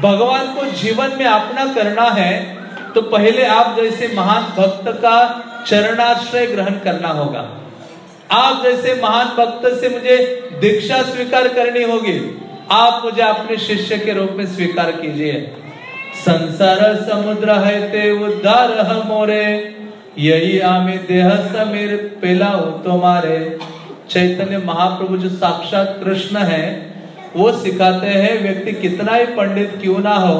भगवान को जीवन में अपना करना है तो पहले आप जैसे महान भक्त का चरणाश्रय ग्रहण करना होगा। आप जैसे महान भक्त से मुझे दीक्षा स्वीकार करनी होगी। आप मुझे अपने शिष्य के रूप में स्वीकार कीजिए। संसार समुद्र है ते उद्धार मोरे यही आमे देह समीर पेला तुम्हारे। चैतन्य महाप्रभु जो साक्षात कृष्ण है, वो सिखाते हैं व्यक्ति कितना ही पंडित क्यों ना हो,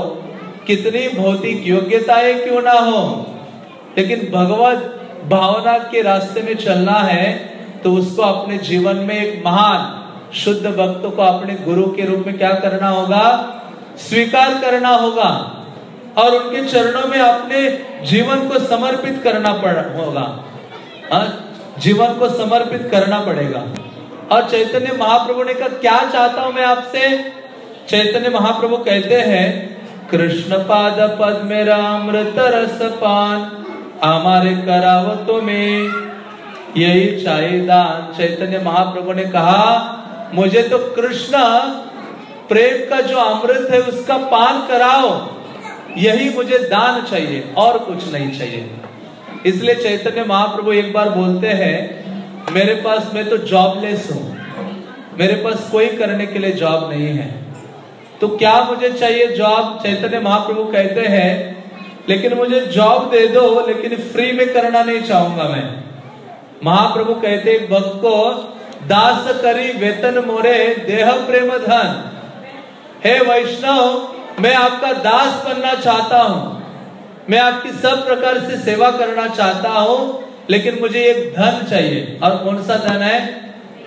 कितनी भौतिक योग्यताएँ क्यों ना हो। लेकिन भगवत भावना के रास्ते में चलना है तो उसको अपने जीवन में एक महान, शुद्ध भक्त को अपने गुरु के रूप में क्या करना होगा? स्वीकार करना होगा। और उनके चरणों में अपने जीवन को समर्पित करना पड़ होगा। हाँ, जीवन को समर्पित करना पड़ेगा। और चैतन्य महाप्रभु ने कहा क्या चाहता हूँ मैं आपसे? चैतन्य महाप्रभु कहते हैं कृष्ण पाद पद मेरा अमृत रस पान हमारे कराव तुम्हें यही चाहिए दान। चैतन्य महाप्रभु ने कहा मुझे तो कृष्ण प्रेम का जो अमृत है उसका पान कराओ। यही मुझे दान चाहिए, और कुछ नहीं चाहिए। इसलिए चैतन्य महाप्रभु एक बार बोलते हैं, मेरे पास मैं तो जॉबलेस हूँ, मेरे पास कोई करने के लिए जॉब नहीं है। तो क्या मुझे चाहिए जॉब चैतन्य महाप्रभु कहते हैं, लेकिन मुझे जॉब दे दो, लेकिन फ्री में करना नहीं चाहूँगा मैं। महाप्रभु कहते भक्त को दास करी वेतन मोरे, देह प्रेम धन। हे वैष्णव मैं आपका दास बनना चाहता हूँ। मैं आपकी सब प्रकार से सेवा करना चाहता हूँ, लेकिन मुझे एक धन चाहिए। और कौन सा धन है?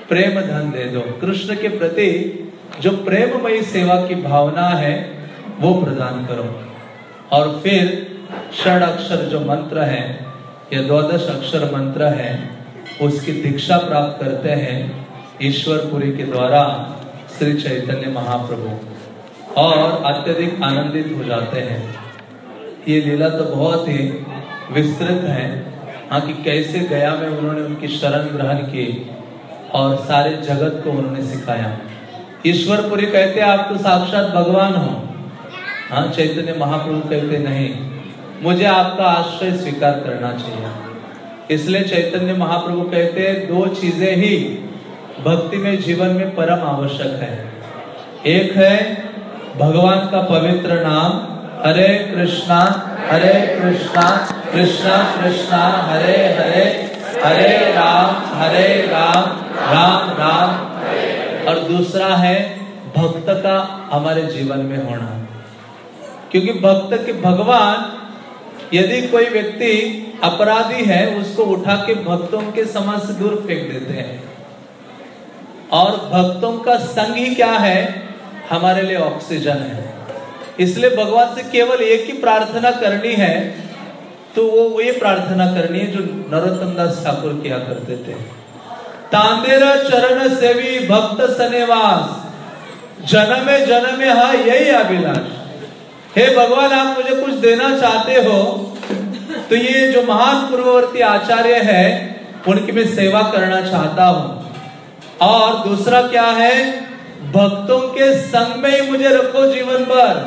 प्रेम धन दे दो। कृष्ण के प्रति जो प्रेममयी सेवा की भावना है, वो प्रदान करो। और फिर षड अक्षर जो मंत्र है, या द्वादश अक्षर मंत्र है, उसकी दीक्षा प्राप्त करते हैं ईश्वरपुरी के द्वारा श्री चैतन्य महाप्रभु। और अत्यधिक आनंदित हो जाते हैं। ये लीला तो बहुत ही विस्तृत है। हाँ कि कैसे गया में उन्होंने उनकी शरण ग्रहण की और सारे जगत को उन्होंने सिखाया। ईश्वरपुरी कहते आप तो साक्षात भगवान हो। हाँ चैतन्य महाप्रभु कहते, नहीं, मुझे आपका आश्रय स्वीकार करना चाहिए। इसलिए चैतन्य महाप्रभु कहते हैं, दो चीज़ें ही भक्ति में जीवन में परम आवश्यक है। एक है भगवान का पवित्र नाम हरे कृष्णा हरे कृष्णा कृष्णा कृष्णा, हरे हरे हरे राम हरे राम राम राम। और दूसरा है भक्त का हमारे जीवन में होना। क्योंकि भक्त के भगवान, यदि कोई व्यक्ति अपराधी है, उसको उठा के भक्तों के समाज से दूर फेंक देते हैं। और भक्तों का संग ही क्या है? हमारे लिए ऑक्सीजन है। इसलिए भगवान से केवल एक ही प्रार्थना करनी है तो वो ये प्रार्थना करनी है जो नरोत्तम दास ठाकुर किया करते थे। तांदेर चरण सेवी भक्त सनेवास जन्म जन्म हा यही अभिलाष। हे भगवान, आप मुझे कुछ देना चाहते हो? तो ये जो महान पूर्ववर्ती आचार्य है, उनकी मैं सेवा करना चाहता हूँ। और दूसरा क्या है? भक्तों के संग में ही मुझे रखो जीवन भर।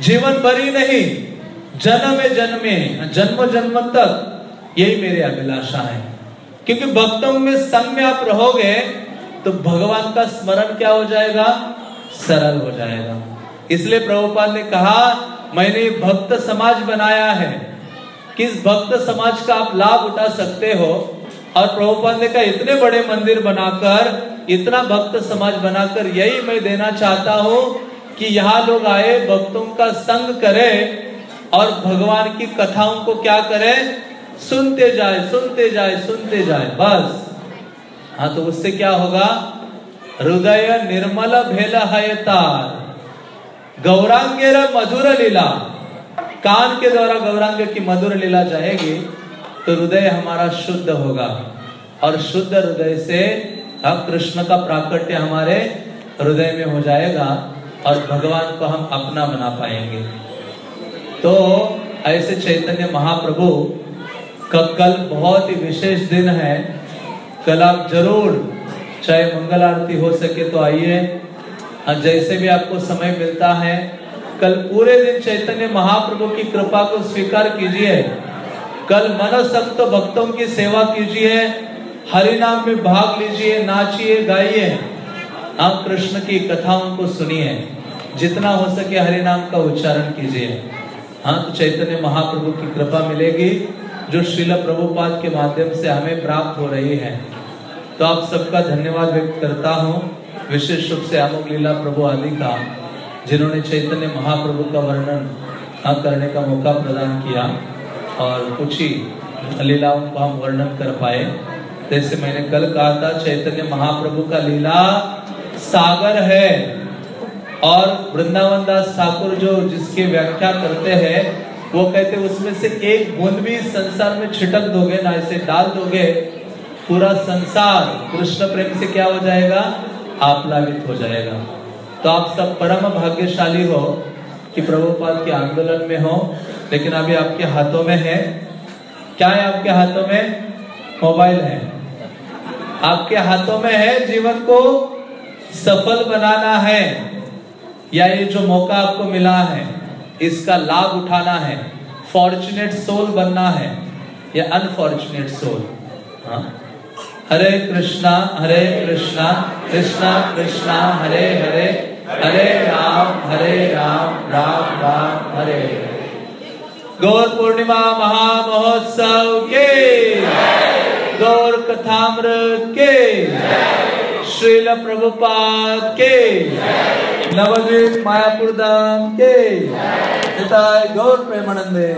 जीवन भर ही नहीं, जन्म जन्मे जन्म जन्म तक यही मेरी अभिलाषा है। क्योंकि भक्तों में संग में आप रहोगे तो भगवान का स्मरण क्या हो जाएगा? सरल हो जाएगा। इसलिए प्रभुपाद ने कहा, मैंने भक्त समाज बनाया है। किस भक्त समाज का आप लाभ उठा सकते हो? और प्रभुपाद ने कहा, इतने बड़े मंदिर बनाकर, इतना भक्त समाज बनाकर यही मैं देना चाहता हूँ कि यहाँ लोग आए, भक्तों का संग करे और भगवान की कथाओं को क्या करे? सुनते जाए सुनते जाए सुनते जाए, बस। हाँ तो उससे क्या होगा? हृदय निर्मल भेल तार। गौरांगेर मधुर लीला। कान के द्वारा गौरांग की मधुर लीला जाएगी। तो हृदय हमारा शुद्ध होगा और शुद्ध हृदय से हम कृष्ण का प्राकट्य हमारे हृदय में हो जाएगा और भगवान को हम अपना बना पाएँगे। तो ऐसे चैतन्य महाप्रभु का कल बहुत ही विशेष दिन है। कल आप ज़रूर चाहे मंगल आरती हो सके तो आइए। और जैसे भी आपको समय मिलता है, कल पूरे दिन चैतन्य महाप्रभु की कृपा को स्वीकार कीजिए। कल मनसक्त भक्तों की सेवा कीजिए, हरि नाम में भाग लीजिए, नाचिए, गाइए। आप कृष्ण की कथाओं को सुनिए। जितना हो सके हरि नाम का उच्चारण कीजिए। हाँ तो चैतन्य महाप्रभु की कृपा मिलेगी, जो श्रील प्रभुपाद के माध्यम से हमें प्राप्त हो रही है। तो आप सबका धन्यवाद व्यक्त करता हूँ। विशेष रूप से अमुक लीला प्रभु आदि का, जिन्होंने चैतन्य महाप्रभु का वर्णन करने का मौका प्रदान किया। और कुछ ही लीलाओं को हम वर्णन कर पाए। जैसे मैंने कल कहा था, चैतन्य महाप्रभु का लीला सागर है और वृंदावन दास ठाकुर जो जिसकी व्याख्या करते हैं, वो कहते उसमें से एक बूंद भी संसार में छिटक दोगे ना, इसे डाल दोगे। पूरा संसार कृष्ण प्रेम से क्या हो जाएगा? आप्लावित हो जाएगा। तो आप सब परम भाग्यशाली हो। कि प्रभुपाद के आंदोलन में हो, लेकिन अभी आपके हाथों में है। क्या है आपके हाथों में? मोबाइल है। आपके हाथों में है जीवन को सफल बनाना है, या ये जो मौका आपको मिला है, इसका लाभ उठाना है। फॉर्चुनेट सोल बनना है, या अनफॉर्चुनेट सोल हाँ? हरे कृष्णा हरे कृष्णा कृष्णा कृष्णा, हरे हरे। हरे राम हरे राम राम राम, हरे। गौर पूर्णिमा महामहोत्सव के। गौर कथाम्र के। श्रील प्रभुपाद के। नवद्वीप मायापुर धाम के। गौर प्रेमानंदे।